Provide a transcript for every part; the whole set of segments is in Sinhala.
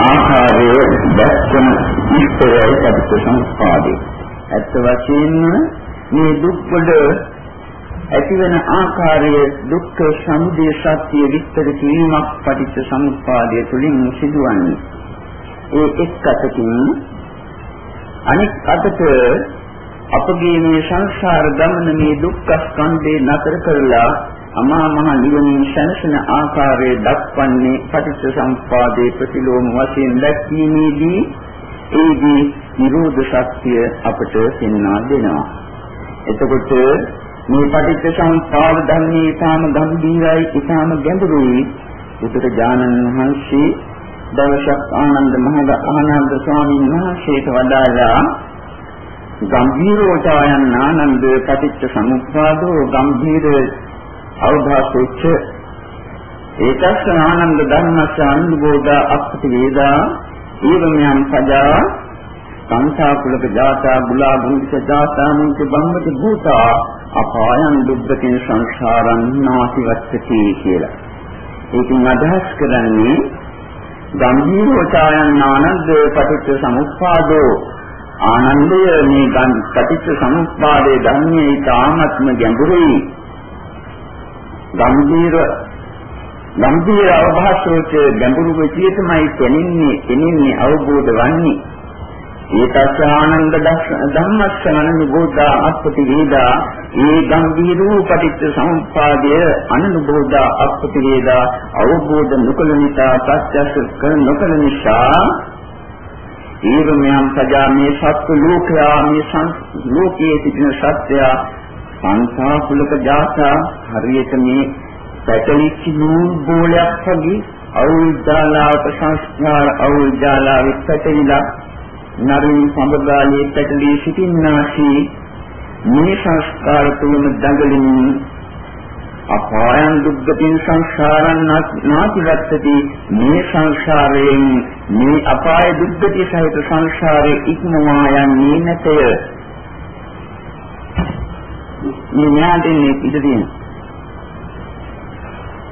ආකාරය දැක්කම ඉස්තරයි පටිච්චසමුප්පාදේ. ඇත්ත වශයෙන්ම මේ දුක් වල ඇතිවන ආකාරය දුක්ඛ සමුදය සත්‍ය විස්තර කිරීමක් පටිච්චසමුප්පාදය තුළින් සිදුවන්නේ. ඒ එක් අතකින් අනික් අතට අපගේ මේ සංසාර ගමන මේ දුක්ඛ ස්කන්ධේ නතර කරලා අමා මහ නිවනින් සැනසෙන ආකාරය දක්වන්නේ පටිච්ච සම්පාදේ ප්‍රතිලෝම වශයෙන් දැක්වීමේදී ඒදී නිරෝධ සත්‍ය අපට පෙන්වා දෙනවා. එතකොට මේ පටිච්ච සම්පාද ධර්මයේ ඊටාම ගම්භීරයි ඊටාම ගැඹුරුයි බුදුරජාණන් වහන්සේ දවසක් ආනන්ද මහා ආනන්ද ස්වාමීන් වහන්සේට වදාළා ගම්භීරෝචායන් ආනන්ද පටිච්ච සමුප්පාදෝ ගම්භීර අවභාසෙච්ච ඒකස්ස ආනන්ද ධර්මස්ස අනුබෝධා අපති වේදා ඊවමයන් සජා සංසා කුලක ජාතා බුලා බුද්ධ ජාතා මුංච බම්මති භූතා අපායන් දුක්ඛින සංසාරං නාතිවස්සති කියලා. ඒකෙන් අදහස් කරන්නේ ගම්භීරෝචායන් ආනන්ද පටිච්ච සමුප්පාදෝ ආනන්දය මේ පටිච්ච සමුප්පාදයේ ධර්මයේ ඊටාත්ම ගැඹුරුයි ගම්භීර ගම්භීර අවභාෂෝච ගැඹුරු විදියටමයි දැනෙන්නේ එනින්නේ අවබෝධ වන්නේ. ඒකත් ආනන්ද ධම්මස්සනන නිබෝධා අපති වේදා. ඒ ගම්භීරෝ පටිච්ච සමුප්පාදය අනුබෝධා අපති වේදා. අවබෝධ නොකළ නිසා ප්‍රත්‍යක්ෂ කර නොකළ නිසා ඊවමයන් සජා මේ සත්ව ලෝකයා මේ ලෝකයේ සිටින සත්‍යය සංසා කුලක ජාතා හරියට මේ පැටලිච්ච නූල් බෝලයක් වගේ අවුල්ජාලාවක සංස්කාර අවුල්ජාලාවෙත් පැටලිලා නරින් සම්බදාලේ පැටලී සිටින්නාසී. මේ සංස්කාර තුලම දඟලින් අපායන් දුක්ගතින් සංසාරං නාතිවත්තති. මේ සංසාරයෙන් මේ අපාය දුක්ගතිය සහිත සංසාරේ ඉක්මවා යන්නේ නැතය. මේ ඥාණයෙන් ඉඳ තියෙනවා.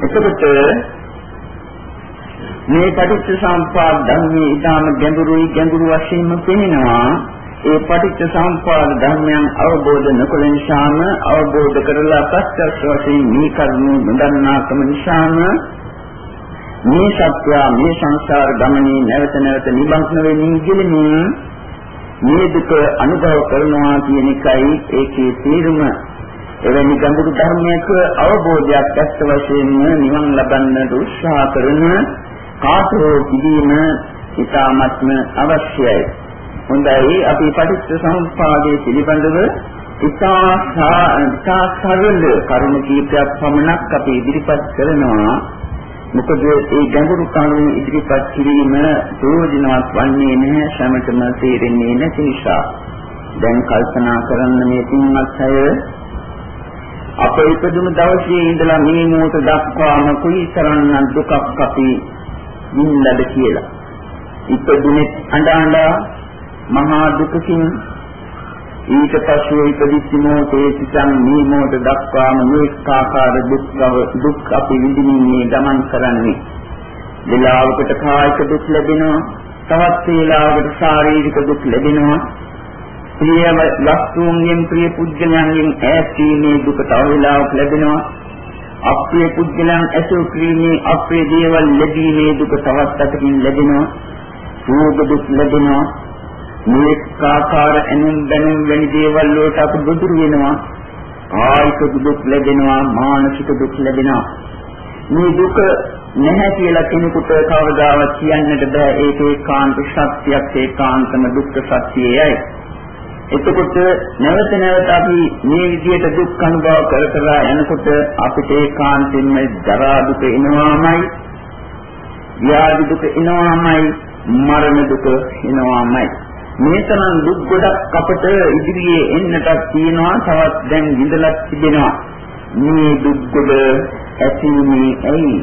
එතකොට මේ පටිච්ච සම්පාද ධර්මයේ ඊටාම ගැඹුරුයි ගැඹුරු වශයෙන්ම පෙනෙනවා. ඒ පටිච්ච සම්පාද ධර්මයන් අවබෝධ නොකළ නිසාම අවබෝධ කරලා ප්‍රත්‍යක්ෂ වශයෙන් මේ කරුණු නොදන්නාකම නිසාම මේ සත්‍ය මේ සංසාර ගමනේ නැවත නැවත නිබන්ධන වෙමින් ගිලිමින් මේ දුක අනුභව කරනවා කියන එකයි ඒකේ තේරුම එවැනි ගැඹුරු ධර්මයක අවබෝධයක් ඇත්ත වශයෙන්ම නිවන් ලබන්නට උත්සාහ කරන කාටෝ කිදීම ඉතාමත්ම අවශ්‍යයි. හොඳයි අපි පටිච්ච සමුප්පාදයේ පිළිබඳව ඉතා සරල කරුණු කීපයක් පමණක් අපි ඉදිරිපත් කරනවා. මොකද ඒ ගැඹුරු කරුණු ඉදිරිපත් කිරීම ප්‍රයෝජනවත් වන්නේ නැහැ සමතම තේරෙන්නේ නැති නිසා. දැන් කල්පනා කරන්න මේ තින්වත් අය අප ඉපදුණු දවසේ ඉඳලා මේ මොහොත දක්වාම කුයිතරම් දුකක් අපි විඳලාද කියලා. ඉපදුනේ අඬ මහා දුකකින් ඊට පස්සේ ඉපදිච්ච මොහොතේ සිටන් මේ මොහොත දක්වාම මේ ආකාර දුක් දුක් අපි විඳින්නේ ගමන් කරන්නේ. වේලාවකට කායික දුක් ලැබෙනවා, තවත් වේලාවකට ශාරීරික දුක් ලැබෙනවා. ප්‍රිය වස්තුන්ගෙන් ප්‍රිය පුද්ගලයන්ගෙන් ඈත් වීමේ දුක තව වෙලාවක් ලැබෙනවා. අප්‍රිය පුද්ගලයන් ඇසුරු කිරීමේ අප්‍රිය දේවල් ලැබීමේ දුක තවත් අතකින් ලැබෙනවා. රෝග දුක් ලැබෙනවා. මේ ආකාර එනම් දැනුම් වැනි දේවල් වලට අපි ගොදුරු වෙනවා. කායික දුක් ලැබෙනවා, මානසික දුක් ලැබෙනවා. මේ දුක නැහැ කියලා කෙනෙකුට කවදාවත් කියන්නට බෑ ඒකේ කාන්ත සත්‍යයක් ඒකාන්තම දුක්ඛ සත්‍යයයි. එතකොට නැවත නැවත අපි මේ විදිහට දුක් අනුභව කර කර යනකොට අපිට ඒකාන්තින්ම ජරා දුක එනවාමයි ව්‍යාධි දුක එනවාමයි මරණ දුක එනවාමයි මේ තරම් දුක් ගොඩක් අපට ඉදිරියේ එන්නටත් තියෙනවා තවත් දැන් විඳලා තිබෙනවා. මේ දුක් ගොඩ ඇතිුනේ ඇයි?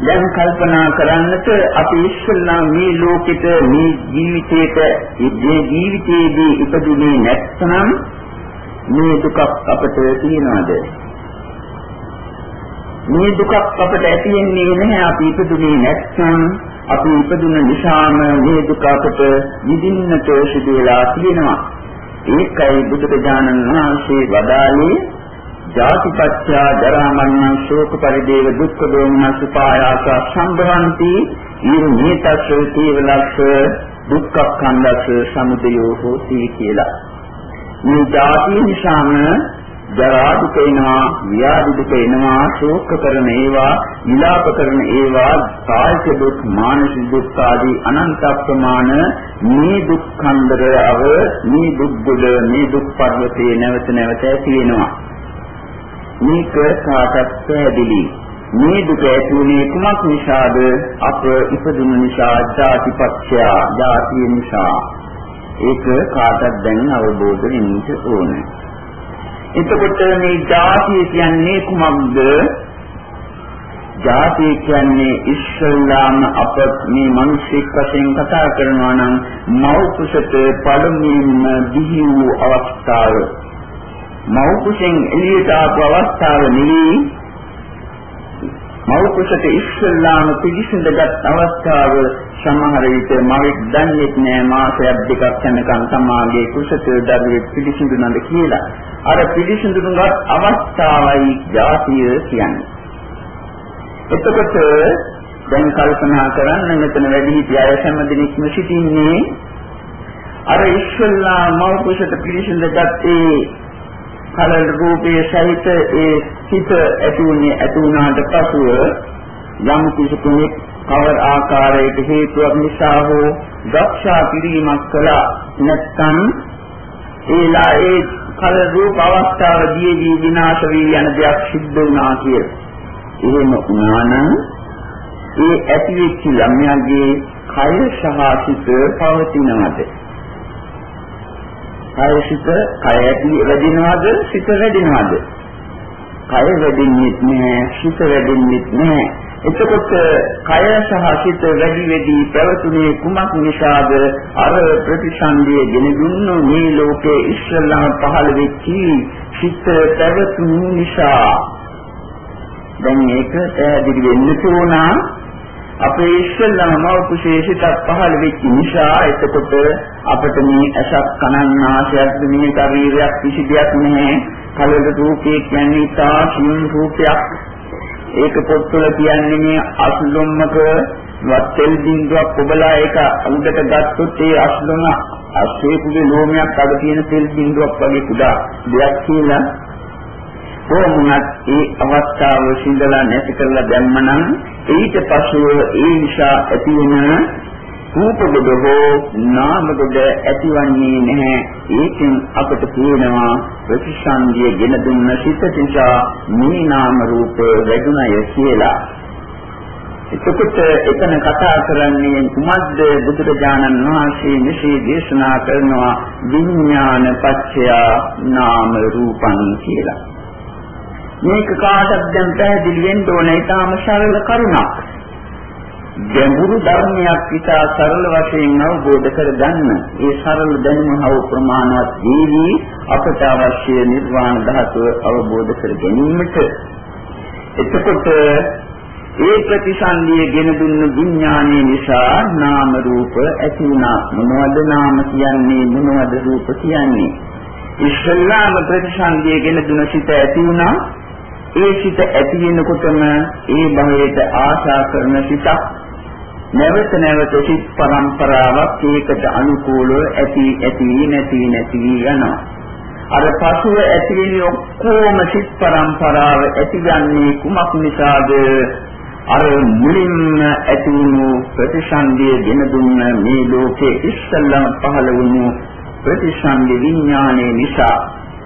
දැන් කල්පනා කරන්නට අපි ඉස්සෙල්ලා මේ ලෝකෙට මේ ජීවිතේට මේ ජීවිතයේදී ඉපදුනේ නැත්නම් මේ දුක අපට තියෙනවද? මේ දුකක් අපට ඇති වෙන්නේ නැහැ. අපි ඉපදුනේ නැත්නම් අපි ඉපදුන නිසාම මේ දුක අපට විඳින්නට සිදු වෙලා තියෙනවා. ඒකයි බුදුරජාණන් වහන්සේ වදාළේ ජාතිපත්‍ය ජරා මරණ ශෝක පරිදේව දුක්ඛ දෝමනස් උපායාස සම්භවಂತಿ ඊර්ණීතස්ස තීවලස්ස දුක්ඛ කන්දස්ස සමුදයෝ හෝති කියලා. මේ ජාති නිසාම ජරා දුක එනවා, ව්‍යාධි දුක එනවා, ශෝක කරන ඒවා, විලාප කරන ඒවා, කායික දුක්, මානසික දුක් ආදී අනන්ත ප්‍රමාණ මේ දුක් කන්දර අව මේ දුක් බුල මේ දුක් පර්වතේ නැවත නැවත ඇති වෙනවා. මේක කාටත් පැහැදිලි. මේ දුක ඇතිුනේ කුමක් නිසාද? අප ඉපදුන නිසා, ජාතිපත්‍ය, ජාතිය නිසා. ඒක කාටත් දැන් අවබෝධ වෙන්න ඕනේ. එතකොට මේ ජාතිය කියන්නේ කුමක්ද? ජාතිය කියන්නේ ඉස්සල්ලාම අප මේ මිනිස්සෙක් වශයෙන් කතා කරනවා නම් මව් කුසට පළමුවෙන්ම දිහි වූ අවස්ථාව. මව් කුසෙන් එළියට ආපු අවස්ථාව නෙවෙයි මව් කුසට ඉස්සල්ලාම පිළිසිඳගත් අවස්ථාව සමහර විට මවෙක් දන්නේ නැහැ මාසයක් දෙකක් යනකම් සමාගයේ කුසට දරුවෙක් පිළිසිඳුනද කියලා. අර පිළිසිඳුනගත් අවස්ථාවයි ජාතිය කියන්නේ. එතකොට දැන් කල්පනා කරන්න මෙතන වැඩි හිටිය අය හැම දිනෙකම සිටින්නේ අර ඉස්සල්ලා මව් කුසට පිළිසිඳගත්තේ කලල රූපයේ සහිත ඒ සිත ඇති වුණේ ඇති වුණාට පසුව යම් කිසි කෙනෙක් කවර ආකාරයක හේතුවක් නිසා හෝ දක්ෂා කිරීමක් කළා නැත්නම් ඒලා ඒ කල රූප අවස්ථාවදී විනාශ වී යන දෙයක් සිද්ධ වුණා කියලා. එහෙම වුණා නම් ඒ ඇතිවෙච්ච ළමයාගේ කය සහ සිත පවතිනවද? කය සිත කය ඇති වැඩිනවද? සිත වැඩිනවද? කය වැඩින්නේ නැහැ, සිත වැඩින්නේ නැහැ. එතකොට කය සහ සිත වැඩි වෙදී පැවතුනේ කුමක් නිසාද? අර ප්‍රතිසන්දිය ගෙන දුන්නු මේ ලෝකේ ඉස්සල්ලාම පහළ වෙච්චි සිත පැවතුණු නිසා. දැන් මේක පැහැදිලි වෙන්න ඕනා. අපේ ඉස්සල්ලාම මව කුසේ සිතක් පහළ වෙච්ච නිසා එතකොට අපිට මේ අසක් කනන් නාසයක් මේ ශරීරයක් කිසි දෙයක් නැහැ. කලද රූපේ කියන්නේ තා සියුම් රූපයක්. ඒක පොත්වල කියන්නේ මේ අස්ලොම්මක වත්තෙල් බින්දුවක් ඔබලා ඒක උඩට ගත්තොත් ඒ අස්ලොම අස්සේකුගේ ලෝමයක් අග තියෙන තෙල් බින්දුවක් වගේ කුඩා දෙයක් කියලා. කොහොමවත් ඒ අවස්ථාව සිඳලා නැති කරලා දැම්මනම් ඊට පස්ව ඒ නිසා ඇතිවෙන රූපගොඩ හෝ නාමගොඩ ඇතිවන්නේ නැහැ. ඒකෙන් අපට පේනවා ප්‍රතිසන්දිය ගෙන දුන්න සිත නිසා මේ නාම රූප වැඩුණය කියලා. එතකොට එතන කතා කරන්නේ කුමද්ද බුදුරජාණන් වහන්සේ මෙසේ දේශනා කරනවා විඥාන පත්‍ය නාම රූපං කියලා. මේක කාටද දැන් පැහැදිලි වෙන්න ඕනේ ඊටාම සරල කරුණක්. ගැඹුරු ධර්මයක් ඉතා සරල වශයෙන් අවබෝධ කරගන්න. ඒ සරල දැනුම හව ප්‍රමාණවත් වේවි අපට අවශ්‍ය නිර්වාණ ධාතුව අවබෝධ කර ගැනීමට. එතකොට ඒ ප්‍රතිසන්දිය ගෙන දුන්න විඥානයේ නිසා නාම රූප ඇති වුණා. මොනවද නාම කියන්නේ? මොනවද රූප කියන්නේ? ඉස්ලාම ප්‍රතිසන්දිය ගෙන දුන සිත ඇති වුණා. ඒ සිත ඇති වෙනකොටම ඒ භවයට ආශා කරන සිතක් නැවත නැවත සිත් පරම්පරාවක් ඒකට අනුකූලව ඇති ඇති නැති නැති යනවා. අර පසුව ඇති වෙන ඔක්කොම සිත් පරම්පරාව ඇතිගන්නේ කුමක් නිසාද? අර මුලින්ම ඇති වුණු ප්‍රතිසන්දිය ගෙන දුන්න මේ ලෝකේ ඉස්සල්ලාම පහළ වුණු ප්‍රතිසන්දි විඥානයේ නිසා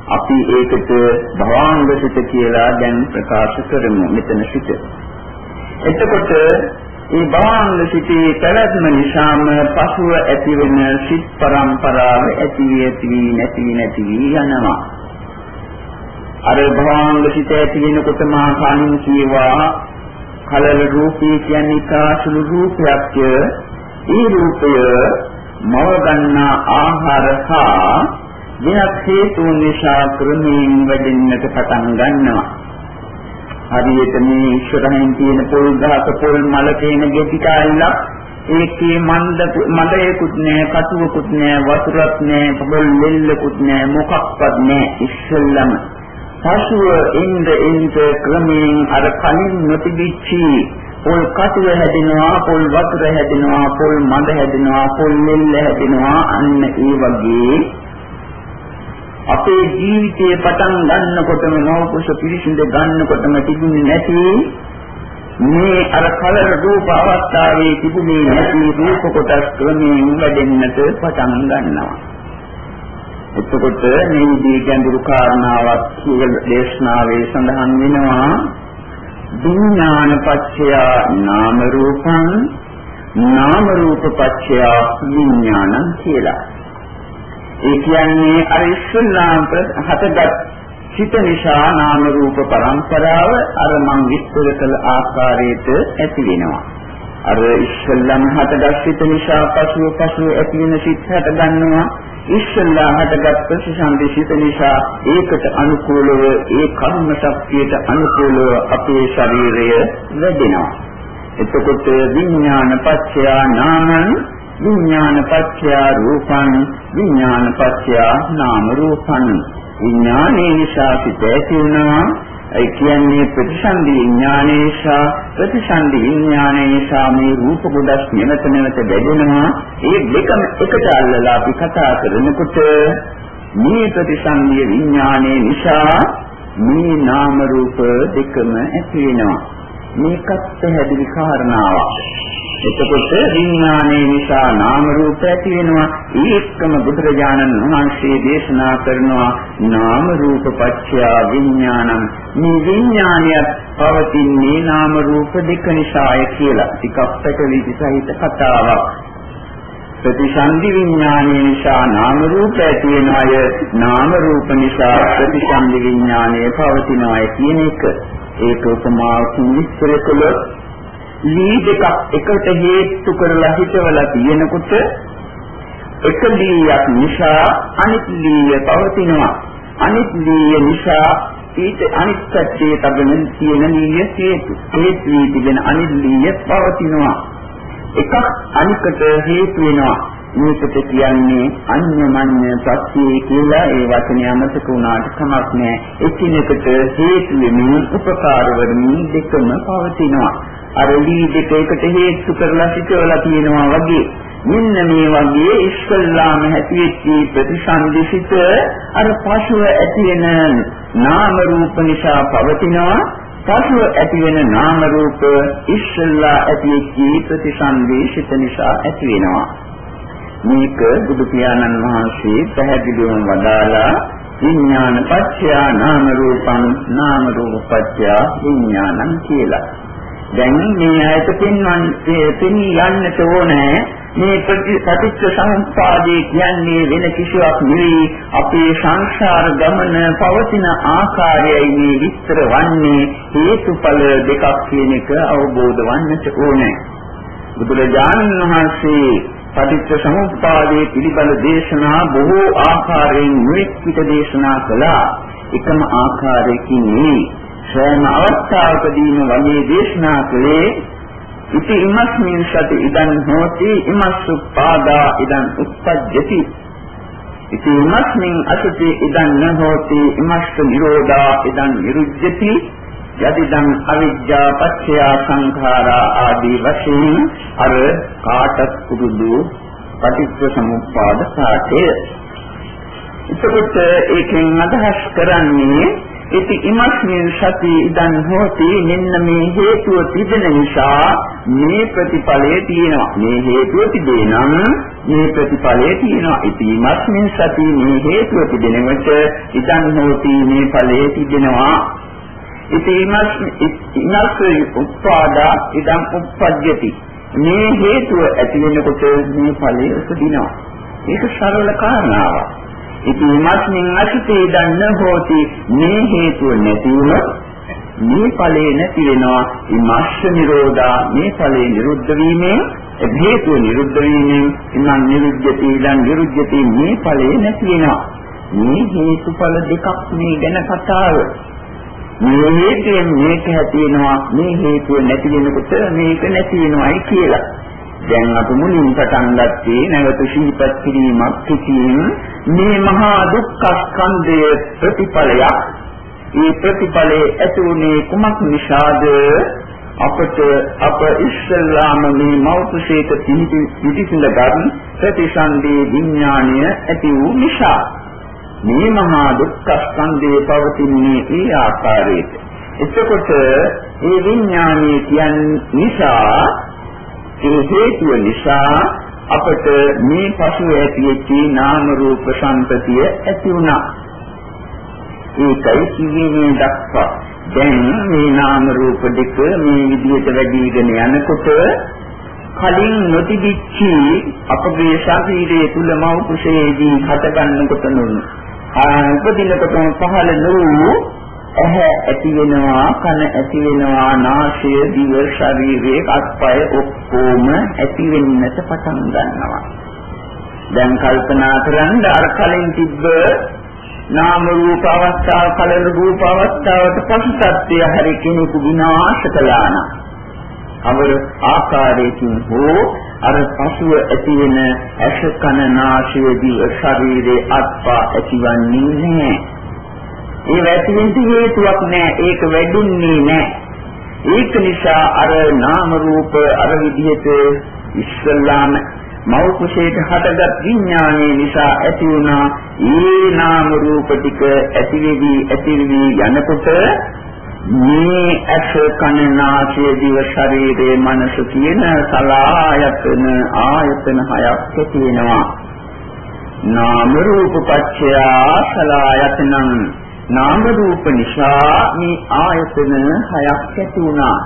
අපි ඒකට භවාංග සිත කියලා දැන් ප්‍රකාශ කරමු මෙතන සිට. එතකොට ඒ භාංග සිටේ පැවැත්ම නිසාම පසුව ඇතිවෙන සිත් පරම්පරාව ඇති ඇති නැති නැති යනවා. අර භාංග සිට ඇති වෙනකොට මා කලින් කියවා කලල රූපී කියන්නේ කාසුළු රූපයක් ඒ රූපය මව ගන්නා ආහාර හා වෙනත් හේතු නිසා ක්‍රමයෙන් වැඩෙන්නට පටන් ගන්නවා. හරියට මේ ඉස්සරහින් තියෙන පොල් ගහක පොල් මල තේන ගෙටි කාල්ලක් ඒකේ මන්ද මඩේකුත් නෑ කටුවකුත් නෑ වතුරක් නෑ පොල් ලෙල්ලකුත් නෑ මොකක්වත් නෑ ඉස්සෙල්ලම. පසුව ඉන්ද ඉන්ද ක්‍රමයෙන් අර කලින් නොතිබිච්චි පොල් කටුව හැදෙනවා පොල් වතුර හැදෙනවා පොල් මඩ හැදෙනවා පොල් ලෙල්ල හැදෙනවා අන්න ඒ වගේ අපේ ජීවිතයේ පටන් ගන්නකොටම නවකුස පිරිසිඳ ගන්නකොටම තිබුණේ නැති මේ අර කලර රූප අවස්ථාවේ තිබුණේ නැති රූප කොටස් ක්‍රමයෙන් වැඩෙන්නට පටන් ගන්නවා. එතකොට මේ විදිහේ ගැඹුරු කාරණාවක් කියලා දේශනාවේ සඳහන් වෙනවා විඥාන පත්‍ය නාම රූපං නාම රූප පත්‍ය විඥානං කියලා. ඒ කියන්නේ අර ඉස්සල්ලාම හතගත් චිත නිසා නාම රූප පරම්පරාව අර මං විස්තර කළ ආකාරයට ඇති වෙනවා. අර ඉස්සල්ලාම හතගත් චිත නිසා පසුව පසුව ඇති වෙන සිත් හට ගන්නවා. ඉස්සල්ලා හටගත් ප්‍රතිසන්දි සිත නිසා ඒකට අනුකූලව ඒ කර්ම ශක්තියට අනුකූලව අපේ ශරීරය වැඩෙනවා. එතකොට විඥාන පත්‍ය නාමං විඥාන පත්‍ය රූපං විඥාන පත්‍ය නාම රූපං. විඥානේ නිසා සිත ඇති වෙනවා ඒ කියන්නේ ප්‍රතිසන්දි විඥානේ නිසා ප්‍රතිසන්දි විඥානේ නිසා මේ රූප කොටස් නැවත නැවත බැඳෙනවා. ඒ දෙකම එකට අල්ලලා අපි කතා කරනකොට මේ ප්‍රතිසන්දි විඥානේ නිසා මේ නාම රූප දෙකම ඇති වෙනවා. මේකත් පැහැදිලි කාරණාවක් එතකොට විඥානයේ නිසා නාම රූප ඇති වෙනවා. ඒකම බුදුරජාණන් වහන්සේ දේශනා කරනවා නාම රූප පත්‍ය විඥානං. මේ විඥානියත් පවතින්නේ නාම රූප දෙක නිසාය කියලා. ටිකක් පැටලී සහිත කතාවක්. ප්‍රතිසන්දි විඥානයේ නිසා නාම රූප ඇති වෙන අය නාම රූප නිසා ප්‍රතිසන්දි විඥානය පවතිනවා කියන එක. ඒක උපමාවකින් විස්තර කළොත් ලී දෙකක් එකට හේතු කරලා හිතවලා තියෙනකොට එක ලීයක් නිසා අනිත් ලීය පවතිනවා. අනිත් ලීය නිසා ඊට අනිත් පැත්තේ තබන තියෙන ලීය හේතු. හේතු වී තිබෙන අනිත් ලීය පවතිනවා. එකක් අනිකට හේතු වෙනවා. මේකට කියන්නේ අන්‍යමඤ්ඤ සත්‍යය කියලා ඒ වචනේ අමතක වුණාට කමක් නැහැ එකිනෙකට හේතු වෙමින් උපකාර වෙමින් දෙකම පවතිනවා. අර ලී දෙක එකට හේතු කරලා සිටවලා තියෙනවා වගේ. මෙන්න මේ වගේ ඉස්කල්ලාම හැටියෙච්ච ප්‍රතිසන්දිසිත අර පශුව ඇති වෙන නාම රූප නිසා පවතිනවා. පශුව ඇති වෙන නාම රූප ඉස්කල්ලා ඇතිවෙච්ච ප්‍රතිසන්දිසිත නිසා ඇති වෙනවා. මේක බුදු පියාණන් වහන්සේ පැහැදිලිවම වදාලා විඥාන පත්‍ය නාම රූපං නාම රූප පත්‍ය විඥානං කියලා. දැන් මේ ඇයට පින්වන්නේ පිනී යන්නට ඕනේ මේ ප්‍රතිපටිච්ච සමුප්පාදේ කියන්නේ වෙන කිසිවක් නෙවෙයි. අපේ සංසාර ගමන පවතින ආකාරයයි මේ විස්තර වන්නේ. හේතුඵල දෙකක් කියන එක අවබෝධ වන්නට ඕනේ. බුදුරජාණන් වහන්සේ පටිච්ච සමුප්පාදයේ පිළිබඳ දේශනා බොහෝ ආකාරයෙන් මෙත් දේශනා කළා. එකම ආකාරයකින් නෙවෙයි. සෑම අවස්ථාවකදීම වගේ දේශනා කළේ ඉති ඉමස්මින් සති ඉදන් හෝති ඉමස්සුපාදා ඉදන් උප්පජ්ජති ඉති ඉමස්මින් අසති ඉදන් නහෝති ඉමස්ස නිරෝධා ඉදන් නිරුජ්ජති. යදිදං අවිජ්ජා පත්‍ය සංඛාරා ආදී වශයෙන් අර කාටත් පුරුදු පටිච්ච සමුප්පාද පාඨය. එතකොට ඒකෙන් අදහස් කරන්නේ ඉති ඉමස්මින් සති ඉදන් හෝති මෙන්න මේ හේතුව තිබෙන නිසා මේ ප්‍රතිඵලය තියෙනවා. මේ හේතුව තිබේ නම් මේ ප්‍රතිඵලය තියෙනවා. ඉති ඉමස්මින් සති මේ හේතුව තිබෙනකොට ඉදන් හෝති මේ ඵලය තිබෙනවා. ඉති ඉමස් ඉමස් උත්පාදා ඉදන් උප්පජ්ජති. මේ හේතුව ඇති වෙනකොට මේ ඵලය උපදිනවා. ඒක සරල කාරණාවක්. ඉතින් මස්මින් අසිතේ දන්න හෝති මේ හේතුව නැති වුණොත් මේ ඵලේ නැති වෙනවා. ඉමස්ස නිරෝධා මේ ඵලේ නිරුද්ධ වීමෙන් හේතුව නිරුද්ධ වීමෙන් ඉමන් නිරුද්ධති ඉදන් නිරුද්ධති මේ ඵලේ නැති වෙනවා. මේ හේතුඵල දෙකක් මේ ගැන කතාව. මේ හේතුයෙන් මේක ඇති වෙනවා මේ හේතුව නැති වෙනකොට මේක නැති වෙනවායි කියලා. දැන් අපි මුලින් පටන් ගත්තේ නැවත ශීපත් කිරීමක් කිසිම මේ මහා දුක්ඛ ස්කන්ධය ප්‍රතිඵලයක්. මේ ප්‍රතිඵලයේ ඇති වුණේ කුමක් නිසාද? අපට අප ඉස්සල්ලාම මේ මෞතුසේත පිටිසිඳ ගන්න ප්‍රතිසන්දී විඥාණය ඇති වූ නිසා මේ මහා දුක්ඛ ස්කන්ධයේ පවතින්නේ ඒ ආකාරයට. එතකොට ඒ විඥානයේ කියන් නිසා ඒ හේතුව නිසා අපට මේ පසු ඇතිවෙච්ච නාම රූප සංතතිය ඇති වුණා. ඒකයි කියන්නේ දක්වා. දැන් මේ නාම රූප දෙක මේ විදිහට වැඩිගෙන යනකොට කලින් නොතිබිච්චි අපගේ ශරීරයේ තුල මව කුසේදී හට ගන්නකොට නුනු උපදිනකොටම පහළ නූ ඇහැ ඇති වෙනවා කන ඇති වෙනවා නාසය දිව ශරීරයේ අත්පය ඔක්කොම ඇති වෙන්නට පටන් ගන්නවා. දැන් කල්පනා කරන්න අර කලින් තිබ්බ නාම රූප අවස්ථාව කලින් රූප අවස්ථාවට පසු තත්ත්වය හරි කෙනෙකු විනාශ කළා නම් අවර ආකාරයකින් හෝ අර පසුව ඇතිවෙන ඇස කන නාසය දිව ශරීරයේ අත්පා ඇතිවන්නේ නැහැ. ඒ වැටෙන්න හේතුවක් නැහැ. ඒක වැඩින්නේ නැහැ. ඒක නිසා අර නාම රූප අර විදිහට ඉස්සල්ලාම මව කුසේට හටගත් විඥානයේ නිසා ඇති වුණා ඒ නාම රූප ටික ඇතිවෙවි ඇතිවෙවි යනකොට මේ ඇස කන නාසය දිව ශරීරයේ මනස කියන සලායතන ආයතන හයක් තියෙනවා. නාම රූප පත්‍ය සලායතනං නාම රූප නිසා මේ ආයතන හයක් ඇති වුණා.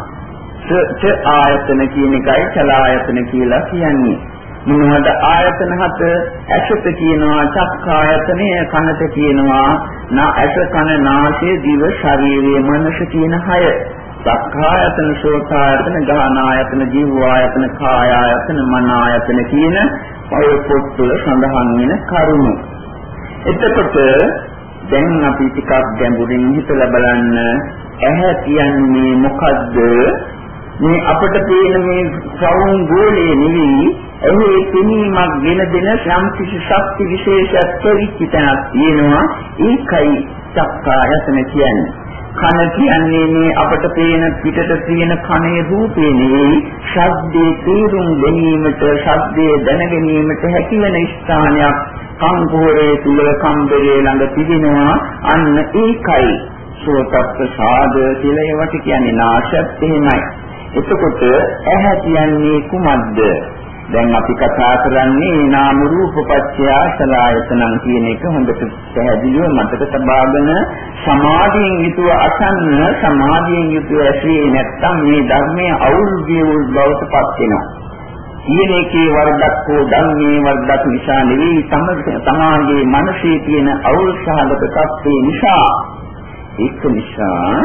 ච ආයතන කියන එකයි සලායතන කියලා කියන්නේ. මොනවද? ආයතන හත ඇසට කියනවා චක්කායතනය කනට කියනවා. නා ඇස කන නාසය දිව ශරීරයේ මනස කියන හය. චක්කායතන සෝතායතන ගානායතන ජීවායතන කායායතන මනායතන කියන ඔය පොත්වල සඳහන් වෙන කරුණු. එතකොට දැන් අපි ටිකක් ගැඹුරින් හිතලා බලන්න. ඇහැ කියන්නේ මොකද්ද? මේ අපට පේන මේ සවුන් ගෝලයේ නෙවෙයි. එහි පිනීමක් ගෙන දෙන යම් කිසි ශක්ති විශේෂයක් පරිචිතනක් තියෙනවා. ඒකයි චක්කායතන කියන්නේ. කන කියන්නේ මේ අපට පේන පිටට තියෙන කනේ රූපේ නෙවෙයි ශබ්දේ තේරුම් ගැනීමට ශබ්දේ දැන ගැනීමට හැකිවන ස්ථානයක්. කම්පෝරේ තුල කම්බරේ ළඟ තිබෙනවා. අන්න ඒකයි සෝතප්ප සාද කියලා ඒවට කියන්නේ නාශත් එහෙමයි. එතකොට ඇහැ කියන්නේ කුමක්ද? දැන් අපි කතා කරන්නේ නාම රූප පත්‍ය සලආයතනං කියන එක හොඳට පැහැදිලිව මතක තබාගෙන සමාධියෙන් යුතුව අසන්න සමාධියෙන් යුතුව ඇසී නැත්තම් මේ ධර්මයේ අවුල් වියුල් බවට පත් වෙනවා. කියන එකේ වරදක් හෝ ධර්මයේ වරදක් නිසා නෙවෙයි සමාජයේ මනසේ තියෙන අවුල් සහගත තත්ත්වේ නිසා ඒක නිසා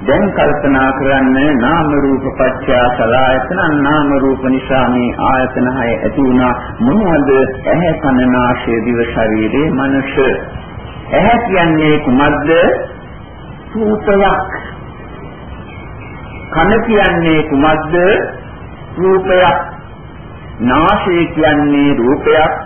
දැන් කල්පනා කරන්න නාම රූප පත්‍ය සලආයතන නාම රූප නිසා මේ ආයතන හය ඇති වුණා. මොනවද? ඇහැ කන නාසය දිව ශරීරේ මනස. ඇහැ කියන්නේ කුමක්ද? රූපයක්. කන කියන්නේ කුමක්ද? රූපයක්. නාසය කියන්නේ රූපයක්.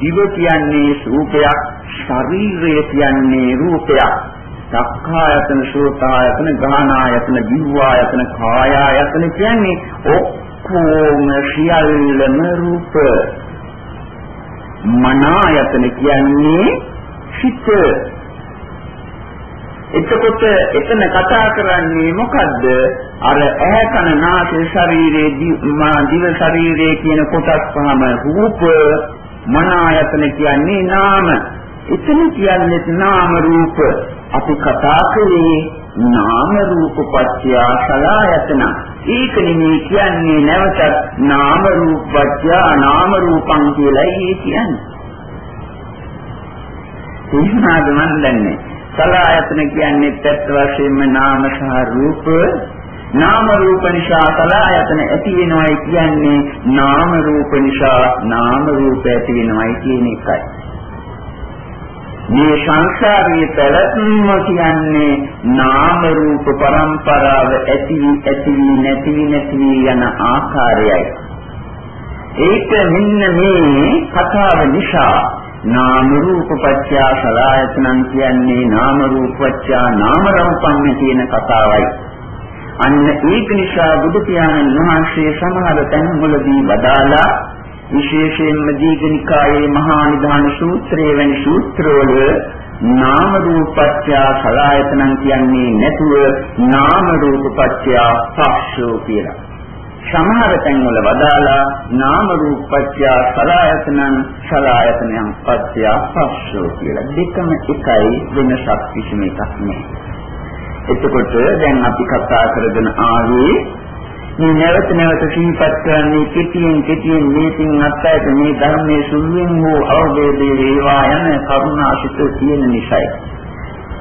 දිව කියන්නේ රූපයක්. ශරීරය කියන්නේ රූපයක්. සක්කායතන සෝතායතන ගානායතන දිව්වායතන කායායතන කියන්නේ ඔක්කොම සියල්ලම රූප. මනායතන කියන්නේ සිත. එතකොට එතන කතා කරන්නේ මොකද්ද? අර ඇහැ කන නාසය ශරීරයේ දිව ශරීරයේ කියන කොටස් පහම රූප. මනායතන කියන්නේ නාම. එතන කියන්නේ නාම රූප. අපි කතා කළේ නාම රූප පත්‍ය සලආයතන. ඒක නෙමෙයි කියන්නේ නැවතත් නාම රූප පත්‍ය නාම රූපං කියලායි කියන්නේ. තේරුණාද මන් දන්නේ. සලආයතන කියන්නේ පැත්ත වශයෙන්ම නාම සහ රූප නාම රූප නිසා සලආයතන ඇති වෙනවයි කියන්නේ නාම රූප නිසා නාම රූප ඇති වෙනවයි කියන එකයි. මේ සංසාරයේ පැවැත්ම කියන්නේ නාම රූප પરම්පරාව ඇති වී ඇති වී නැති වී නැති වී යන ආකාරයයි. ඒක මෙන්න මේ කතාව නිසා නාම රූප පත්‍ය සලආයතනං කියන්නේ නාම රූප පත්‍ය නාම රූපං කියන කතාවයි. අන්න ඒක නිසා බුදු පියාණන් වහන්සේ සමහර තැන්වලදී වදාලා විශේෂයෙන්ම දීඝනිකායේ මහා නිධාන සූත්‍රයේ වැනි සූත්‍රවල නාම රූපත්‍ය සලආයතනං කියන්නේ නැතුව නාම රූපපත්‍ය පක්ෂෝ කියලා. සමහර තැන්වල වදාලා නාම රූපත්‍ය සලආයතනං සලආයතනං පත්‍ය පක්ෂෝ කියලා. දෙකම එකයි වෙනසක් කිසිම එකක් නෑ. එතකොට දැන් අපි කතා කරගෙන ආවේ මේ නැවත නැවත සිහිපත් කරන්නේ කෙටියෙන් කෙටියෙන් මේකින් අත්හැර මේ ධර්මයේ සුළුෙන් හෝ අවබෝධයේ වේවා යන කරුණාසිත තියෙන නිසායි.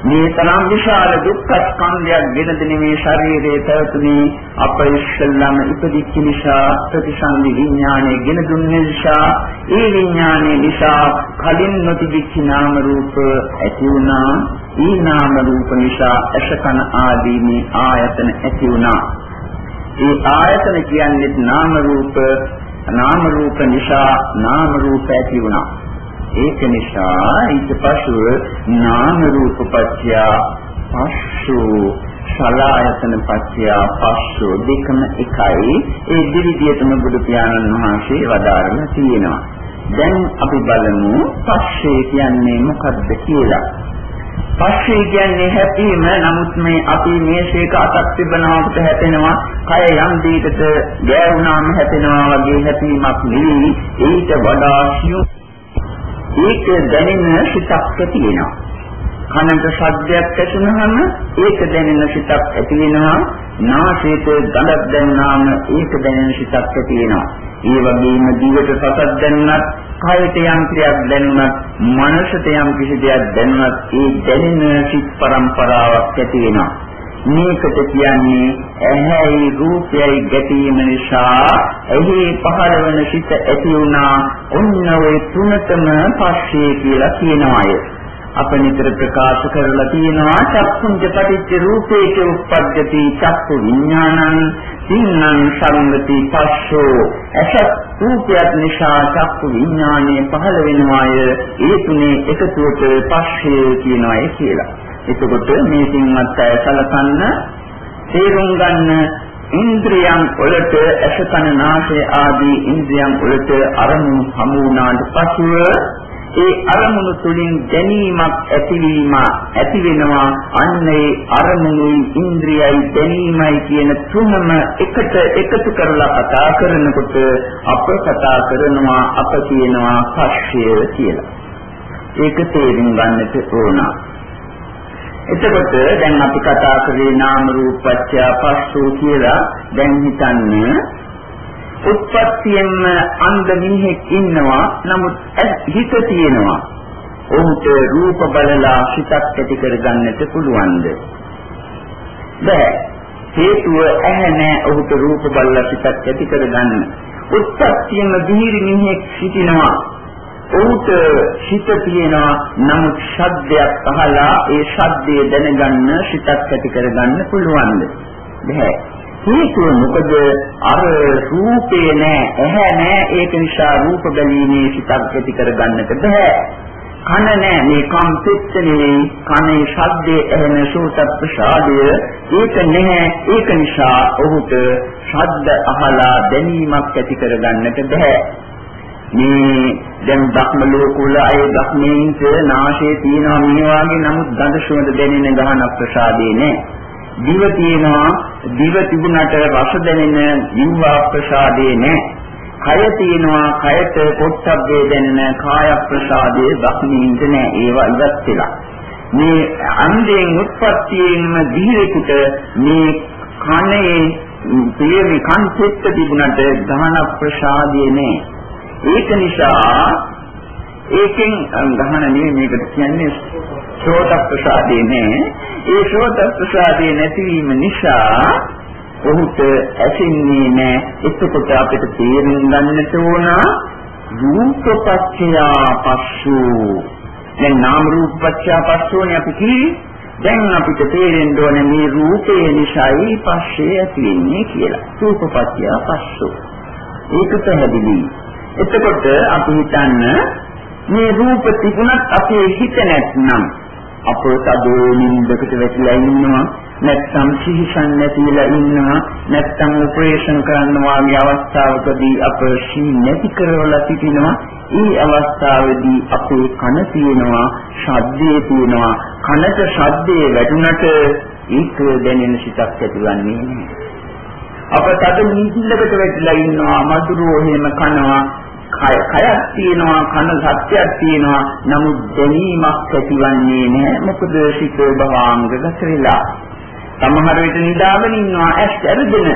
මේ තරම් විශාල දුක්ඛ ස්කන්ධයක් ගෙනදෙන මේ ශරීරයේ පැවතුනේ අප ඉස්සල්ලාම ඉපදිච්ච නිසා ප්‍රතිසන්දි විඥානයේ ගෙන දුන්නේ නිසා ඒ විඥානයේ නිසා කලින් නොතිබිච්ච නාම රූප ඇති වුණා. ඊ නාම රූප නිසා අශකන ආදී මේ ආයතන ඇති වුණා. ඒ ආයතන කියන්නේ නාම රූප නාම රූප නිසා නාම රූප ඇති වුණා. ඒක නිසා ඊට පසුව නාම රූප පත්‍ය පස්සු සලායතන පත්‍ය පස්සු දෙකම එකයි. ඒ දිවිදියටම බුදු පියාණන් වහන්සේ වදාරලා තියෙනවා. දැන් අපි බලමු පස්සේ කියන්නේ මොකක්ද කියලා. පස්සේ කියන්නේ හැපීම. නමුත් මේ අපි මේෂයක අතක් තිබනවාට හැපෙනවා. කය යම් දීකට ගෑවුනාම හැපෙනවා වගේ හැපීමක් නෙවෙයි. ඊට වඩා සියුම්. ඒක දැනෙන සිතක් තියෙනවා කනට ශබ්දයක් ඇසුනහම ඒක දැනෙන සිතක් ඇති වෙනවා. නාසයට ගඳක් දැනනාම ඒක දැනෙන සිතක් ඇති වෙනවා. ඒ වගේම දිවට සසක් දැනුණත් කයට යම් ක්‍රියාවක් දැනුණත් මනසට යම් කිසි දෙයක් දැනුණත් ඒ දැනෙන සිත් පරම්පරාවක් ඇති වෙනවා. මේකට කියන්නේ ඇහැයි රූපයයි ගැටීම නිසා එහි පහළ වෙන සිත ඇති වුණා ඔන්න ඔය තුනතම පස්සේ කියලා කියනවාය. අප නිතර ප්‍රකාශ කරලා තියෙනවා. චක්කුංජ පටිච්ච රූපේක උප්පද්දති චක්කු විඥානං සින්නං සංගති පස්සෝ. අසත් රූපයත් නිසා චක්කු විඥානය පහළ වෙනවාය. ඒ තුනේ එකතුවට පස්සේ කියනවායි කියලා. එතකොට මේ සින්වත් අය සලකන්න තේරුම් ගන්න ඉන්ද්‍රියන් වලට ඇස කන නාසය ආදී ඉන්ද්‍රියන් වලට අරමුණු හමු වුණාට පසුව ඒ අරමුණු තුලින් දැනීමක් ඇතිවීම ඇති වෙනවා අන්න ඒ අරමුණුයි ඉන්ද්‍රියයි දැනීමයි කියන තුනම එකට එකතු කරලා කතා කරනකොට අප කතා කරනවා අප කියනවා පස්ය කියලා. ඒක තේරුම් ගන්නට ඕන. එතකොට දැන් අපි කතා කරේ නාම රූප පත්‍ය පස්සෝ කියලා දැන් හිතන්නේ උත්පත්තියෙන්ම අන්ධ මිනිහෙක් ඉන්නවා. නමුත් හිත තියෙනවා. ඔහුට රූප බලලා හිතක් ඇති කරගන්නට පුළුවන්ද? බෑ හේතුව ඇහැ නෑ ඔහුට රූප බලලා හිතක් ඇති කරගන්න. උත්පත්තියෙන්ම දිහිරි මිනිහෙක් සිටිනවා ඔහුට හිත තියෙනවා නමුත් ශබ්දයක් අහලා ඒ ශබ්දය දැනගන්න හිතක් ඇති කරගන්න පුළුවන්ද? බෑ හේතුව මොකද? අර රූපේ නෑ ඇහැ නෑ. ඒක නිසා රූප බැලීමේ සිතක් ඇති කරගන්නට බෑ. කන නෑ. මේ කම් පිට නෙවෙයි කනේ ශබ්දයේ ඇහෙන සෝත ප්‍රසාදය ඒක නෑ. ඒක නිසා ඔහුට ශබ්ද අහලා දැනීමක් ඇති කරගන්නට බෑ. මේ දැන් ධක්ම ලෝකවල අය ධක්මේන්ට නාශයේ තියෙනවා මේ වාගේ නමුත් ගඳ සුවඳ දැනෙන ගහන ප්‍රසාදේ නෑ. දිව තියෙනවා දිව තිබුණට රස දැනෙන ජීවා ප්‍රසාදේ නැහැ. කය තියෙනවා කයට පොට්ටබ්බේ දැනෙන කාය ප්‍රසාදේ දක්නින්ද නැහැ. ඒවා ඉවත් වෙලා. මේ අන්දයෙන් උත්පත්තියෙන්ම දිහිරෙකුට මේ කනේ පියමි කන් චිත්ත තිබුණට දහන ප්‍රසාදේ නැහැ. ඒක නිසා ඒකෙන් ගහන නෙමෙයි මේකට කියන්නේ ශෝත ප්‍රසාදේ නෑ. ඒ ශෝත ප්‍රසාදේ නැතිවීම නිසා ඔහුට ඇසින්නේ නෑ. එතකොට අපිට තේරුම් ගන්නට ඕන රූපපච්චය පස්සු දැන් නාම රූප පත්‍ය පස්සෝනේ අපි කිව්වේ. දැන් අපිට තේරෙන්න ඕනේ මේ රූපේ නිසායි පස්සේ ඇති වෙන්නේ කියලා. රූපපත්‍ය පස්සෝ. ඒක පැහැදිලි. එතකොට අපි හිතන්න මේ රූප තිබුණත් අපේ හිත නැත්නම් අප තදෝ නින්දකට වැටිලා ඉන්නවා. නැත්නම් සිහිසන් නැතිලා ඉන්නවා. නැත්නම් ඔපරේෂන් කරන්න වාගේ අවස්ථාවකදී අප සී නැති කරවලා සිටිනවා. ඒ අවස්ථාවේදී අපේ කන තියෙනවා ශබ්දයේ තියෙනවා. කනට ශබ්දයේ වැටුණට ඒක දැනෙන සිතක් ඇතිවන්නේ නැහැ. අප තද නිින්දකට වැටිලා ඉන්නවා. මధుරෝ එහෙම කනවා. කය කයක් තියෙනවා කන සත්‍යයක් තියෙනවා. නමුත් දැනීමක් ඇතිවන්නේ නැහැ. මොකද සිත භවාංගගත වෙලා. සමහර විට නිදාගෙන ඉන්නවා. ඇස් ඇරගෙන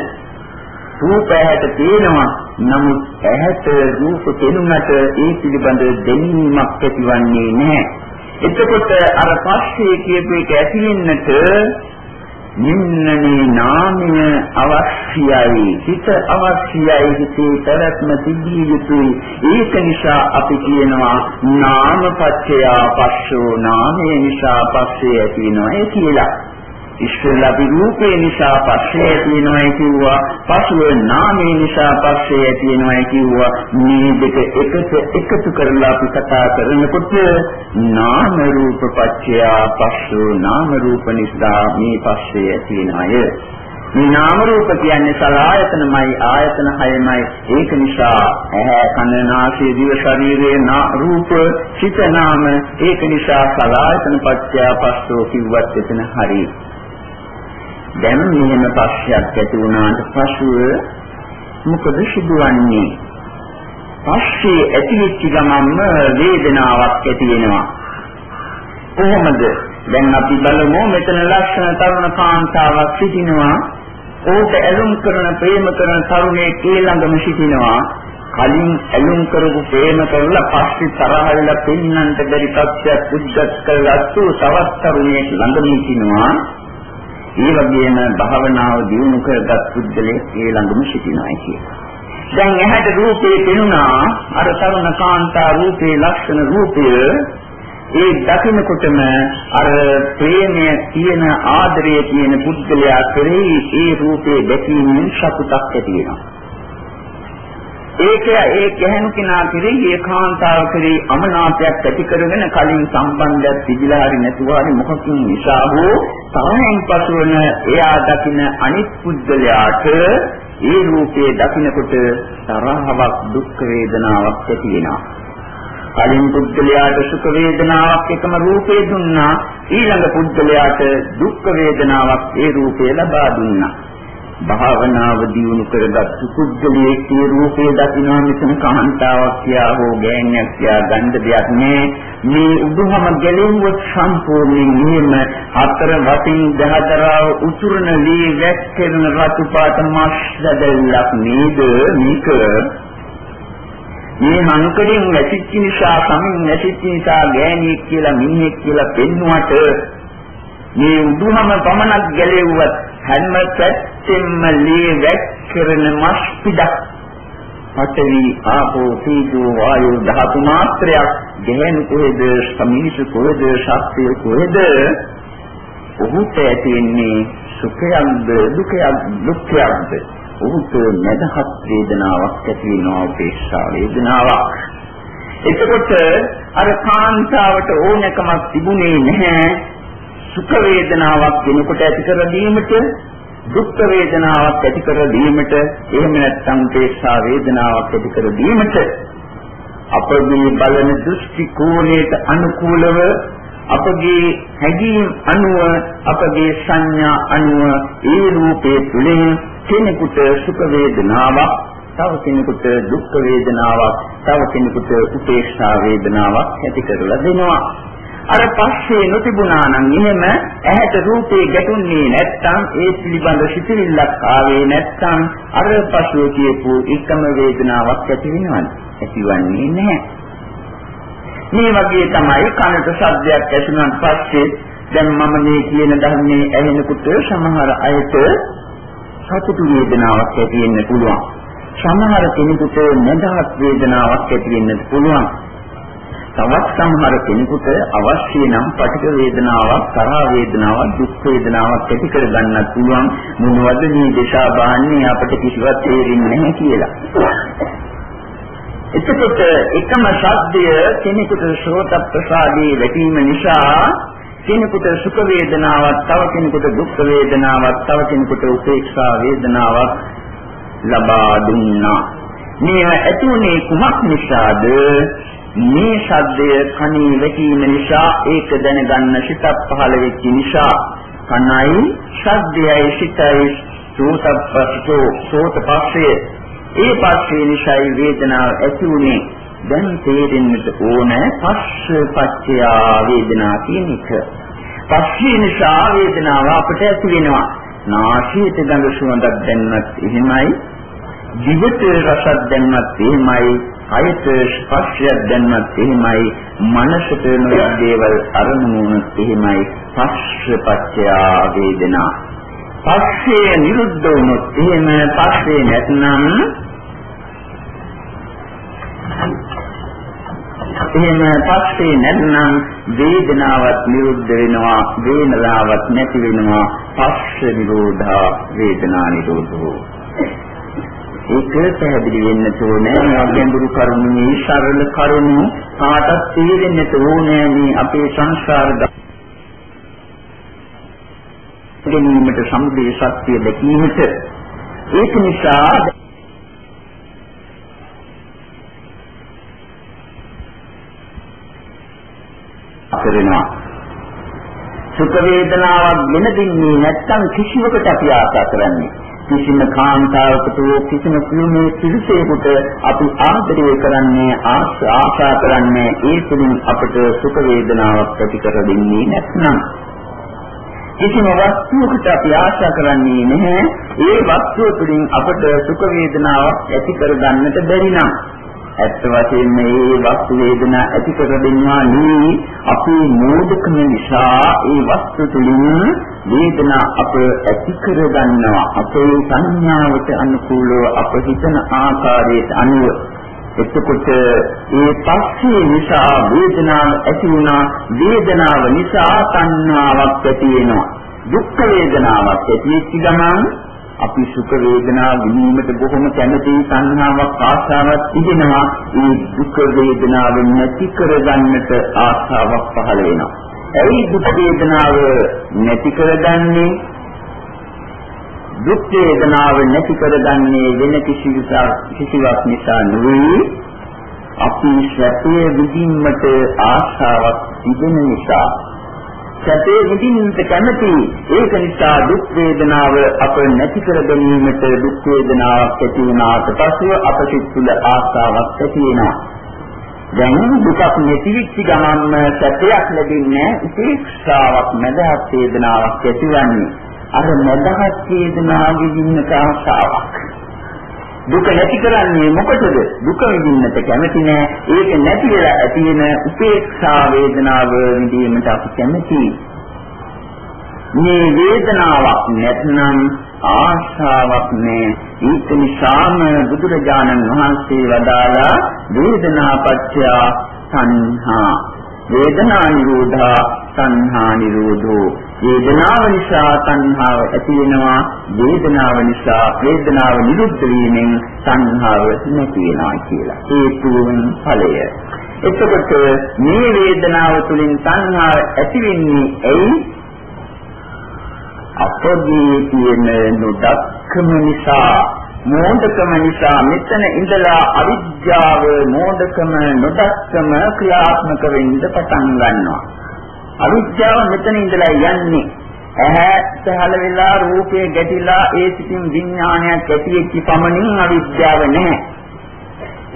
රූප ඇහැට පේනවා. නමුත් ඇහැට රූප පෙනුනට ඒ පිළිබඳ දැනීමක් ඇතිවන්නේ නැහැ. එතකොට අර පස්සේ කියපු එක ඇති වෙන්නට මෙන්නනේ නාමය අවශ්‍යයි හිත අවශ්‍යයි හිතේ පැවැත්ම තිබිය යුතුයි. ඒක නිසා අපි කියනවා නාමපත්‍ය පස්සෝ නාමය නිසා පස්සේ ඇති වෙනවා කියලා. ඉස්සෙල්ලා අපි රූපේ නිසා පස්සේ ඇති වෙනවා කිව්වා පසුව නාමේ නිසා පස්සේ ඇති වෙනවා කිව්වා. මේ දෙක එකට එකතු කරලා අපි කතා කරනකොට නාම රූප පත්‍ය පස්සෝ නාම රූප නිසා මේ පස්සේ ඇති වෙනය මේ නාම රූප කියන්නේ සලආයතනමයි ආයතන හයමයි. ඒක නිසා ඇහැ කන නාසය දිව ශරීරයේ නා රූප චිත නාම. ඒක නිසා සලආයතන පත්‍ය පස්සෝ කිව්වත් එතන හරියි දැන් මෙහෙම පස්සයක් ඇති වුණාට පසුව මොකද සිදුවන්නේ? පස්සේ ඇතිවෙච්ච ගමන්ම වේදනාවක් ඇති වෙනවා. කොහොමද? දැන් අපි බලමු මෙතන ලක්ෂණ තරුණ කාන්තාවක් සිටිනවා. ඕක ඇලුම් කරන ප්‍රේම කරන තරුණයෙක් ඊළඟම සිටිනවා. කලින් ඇලුම් කරපු ප්‍රේම කරලා පස්සේ තරහ වෙලා පෙන්නන්නට බැරි තත්ත්වයක් උද්ගත කරලා තවත් තරුණයෙක් ළඟම සිටිනවා. ඒ වගේම භාවනාව දියුණු කරගත් පුද්ගලයෙක් ඒ ළඟම සිටිනවා කියලා. දැන් එහට රූපේ පෙනුණා අර තරුණ කාන්තා රූපේ ලක්ෂණ රූපය ඒ දකින්නකොටම අර ප්‍රේමය තියෙන ආදරය තියෙන පුද්ගලයා කෙරෙහි ඒ රූපේ දැකීමෙන් සතුටක් ඇති වෙනවා. ඒක ඒ ගැහණු කෙනා කෙරෙහි ඒකාන්තාව කෙරෙහි අමනාපයක් ඇති කරගෙන කලින් සම්බන්ධයක් තිබිලා හරි නැතුව හරි මොකකින් නිසා හෝ තරහෙන් පසුවන එයා දකින අනිත් පුද්ගලයාට ඒ රූපයේ දකිනකොට තරහවක් දුක් වේදනාවක් ඇති වෙනවා. කලින් පුද්ගලයාට සුඛ වේදනාවක් එකම රූපේ දුන්නා ඊළඟ පුද්ගලයාට දුක් වේදනාවක් ඒ රූපේ ලබා දුන්නා. භාවනාව දියුණු කරගත් පුද්ගලයෙක් ඒ රූපේ දකිනවා මෙතන කාන්තාවක් කියා හෝ ගෑණියක් කියා ගන්න දෙයක් නෑ. මේ උදුහම ගැලෙව්වොත් සම්පූර්ණයෙන් නියම හතර වටින් දහතරව උතුරන ලී වැක්කෙන රතු පාට මස් දැදල්ලක් නේද? මේක මේ හංකඩින් වැසිච්ච නිසා සමින් වැසිච්ච නිසා ගෑණියෙක් කියලා මිනිහෙක් කියලා පෙන්වුවට මේ උදුහම පමණක් ගැලෙව්වත් හැම පැත්තෙම ලී වැක් කරන මස් පිටක්. පඨවි ආපෝ තීජෝ වායෝ ධාතු මාත්‍රයක්. ගෙහෙන කොහෙද සමීස කොහෙද ශක්තිය කොහෙද? ඔහුට ඇතිවෙන්නේ සුඛයක්ද දුකයක් දුක්ඛයක්ද? ඔහුට නැදහත් වේදනාවක් ඇති වෙනවා උපේක්ෂා වේදනාවක්. එතකොට අර කාන්තාවට ඕනකමක් තිබුණේ නැහැ. සුඛ වේදනාවක් වෙනකොට ඇති කර දීමට දුක් වේදනාවක් ඇති කර දීමට එහෙම නැත්නම් තේසා වේදනාවක් ඇති කර දීමට අපගේ බලන දෘෂ්ටි කෝණයට අනුකූලව අපගේ හැඟීම් අනුව අපගේ සංඥා අනුව ඒ රූපේ තුලින් කෙනෙකුට සුඛ වේදනාවක් තව කෙනෙකුට දුක් වේදනාවක් තව කෙනෙකුට උපේක්ෂා වේදනාවක් ඇති කරලා දෙනවා. අර පස්සේ නොතිබුණා නම් එහෙම ඇහැට රූපේ ගැටුන්නේ නැත්නම් ඒ පිළිබඳ සිතිවිල්ලක් ආවේ නැත්නම් අර පස්සේ කියපු එකම වේදනාවක් ඇති වෙනවද? ඇතිවන්නේ නැහැ. මේ වගේ තමයි කනට ශබ්දයක් ඇසුනන් පස්සේ දැන් මම මේ කියන ධර්මයේ ඇහෙනකොට සමහර අයට සතුටු වේදනාවක් ඇති වෙන්න පුළුවන්. සමහර කෙනෙකුට නැදහත් වේදනාවක් ඇති වෙන්න පුළුවන්. තවත් සමහර කෙනෙකුට අවශ්‍ය නම් පටික වේදනාවක්, තරහ වේදනාවක්, දුක් වේදනාවක් ඇති කර ගන්නත් පුළුවන් මොනවද මේ දේශා බාන්නේ අපිට කිසිවක් තේරෙන්නේ නැහැ කියලා. එතකොට එකම ශබ්දය කෙනෙකුට ශ්‍රෝත ප්‍රසාදී ලැබීම නිසා කෙනෙකුට සුඛ වේදනාවක්, තව කෙනෙකුට දුක් වේදනාවක්, තව කෙනෙකුට උපේක්ෂා වේදනාවක් ලබා දුන්නා. මේ ඇතුනේ කුමක් නිසාද? මේ ශබ්දය කණේ වැටීම නිසා ඒක දැනගන්න සිතක් පහළ වෙච්ච නිසා කණයි ශබ්දයයි සිතයි සෝතපස්සෝ සෝතපස්සේ ඒ පස්සේ නිසායි වේදනාව ඇති උනේ දැන් තේරෙන්නට ඕන පස්ස පච්චය වේදනා කියන එක. පස්සේ නිසා වේදනාව අපට ඇති වෙනවා. නාසයට ගඳ සුවඳක් දැන්නත් එහෙමයි. දිවට රසක් දැන්නත් එහෙමයි. කයට ස්පර්ශයක් දැනනත් එහෙමයි මනසට නොයෙක් දේවල් අරමුණු වුණත් එහෙමයි පස්ස පත්‍ය වේදනා පස්සේ නිරුද්ධ වුණොත් එහෙම පස්සේ නැත්නම් එහෙම පස්සේ නැත්නම් වේදනාවක් නිරුද්ධ වෙනවා වේදනාවක් නැති වෙනවා පස්ස නිරෝධා වේදනා නිරෝධෝ ඒක පැහැදිලි වෙන්න ඕනේ මේ ගැඹුරු කරුණු මේ සරල කරුණු කාටත් තේරෙන්න ඕනේ මේ අපේ සංසාර ගැනීමට සමුදේ සත්‍ය දැකීමට ඒක නිසා කරනවා සුඛ වේදනාවක් ගෙන දෙන්නේ නැත්නම් කිසිවකට අපි ආශා කරන්නේ කිසිම කාන්තාවකට කිසිම කුණේ පිළිසෙකට අපි ආදරය කරන්නේ ආශා කරන්නේ ඒ තුලින් අපට සුඛ වේදනාවක් ඇති කර දෙන්නේ නැත්නම්. කිසිම වස්තුවකට අපි ආශා කරන්නේ නැහැ. ඒ වස්තුව තුළින් අපට සුඛ වේදනාවක් ඇති කර ගන්නට බැරි නම්. ඇත්ත වශයෙන්ම මේ වස්තු වේදනා ඇති කර දෙන්නා නෙවෙයි අපේ මෝඩකම නිසා ඒ වස්තු තුලින් වේදනා අප ඇති කර ගන්නවා. අපේ සංඥාවට අනුකූලව අප හිතන ආකාරයට අනුව. එතකොට ඒ පස්සේ නිසා වේදනාව ඇති වුණා. වේදනාව නිසා තණ්හාවක් ඇති වෙනවා. දුක් වේදනාවක් ඇති වෙච්ච ගමන් අපි සුඛ වේදනා විඳීමට බොහොම කැමති සංහාවක් ආශාවක් තිබෙනවා ඒ දුක් වේදනාව නැති කරගන්නට ආශාවක් පහළ වෙනවා. ඇයි දුක් වේදනාව නැති කරගන්නේ? දුක් වේදනාව නැති කරගන්නේ වෙන කිසිවක් නිසා නෙවෙයි. අපි සැපේ විඳින්නට ආශාවක් තිබෙන නිසා. සැපේ විඳින්නට කැමති. ඒක නිසා දුක් වේදනාව අප නැති කර ගැනීමට දුක් වේදනාවක් ඇති වුණාට පසුව අප සිත් තුළ ආශාවක් ඇති වෙනවා. දැන් දුකක් නැතිවෙච්ච ගමන්ම සැපයක් ලැබෙන්නේ උපේක්ෂාවක් මැදහත් වේදනාවක් ඇතිවන්නේ. අර මැදහත් වේදනාව විඳින්නට ආශාවක් දුක නැති කරන්නේ මොකටද? දුක විඳින්නට කැමති නෑ. ඒක නැති වෙලා ඇති වෙන උපේක්ෂා වේදනාව විඳීමට අපි කැමතියි. මේ වේදනාවක් නැත්නම් ආශාවක් නෑ. ඒක නිසාම බුදුරජාණන් වහන්සේ වදාලා වේදනාපච්චය සංහා වේදනා නිරෝධා සංහා නිරෝධෝ වේදනාව නිසා තණ්හාව ඇති වෙනවා. වේදනාව නිසා වේදනාව නිරුද්ධ වීමෙන් තණ්හාව නැති වෙනවා කියලා. හේතුවෙන් ඵලය. එතකොට මේ වේදනාව තුළින් තණ්හාව ඇති වෙන්නේ ඇයි? අපගේ තියෙන නොදක්කම නිසා. මෝඩකම නිසා මෙතන ඉඳලා අවිද්‍යාව මෝඩකම නොදක්කම ක්‍රියාත්මක වෙන්න පටන් ගන්නවා අවිද්‍යාව මෙතන ඉඳලා යන්නේ ඇහැ සහල වෙලා රූපේ ගැටිලා ඒ සිතින් විඥානයක් ඇති වෙච්ච පමණින් අවිද්‍යාව නැහැ.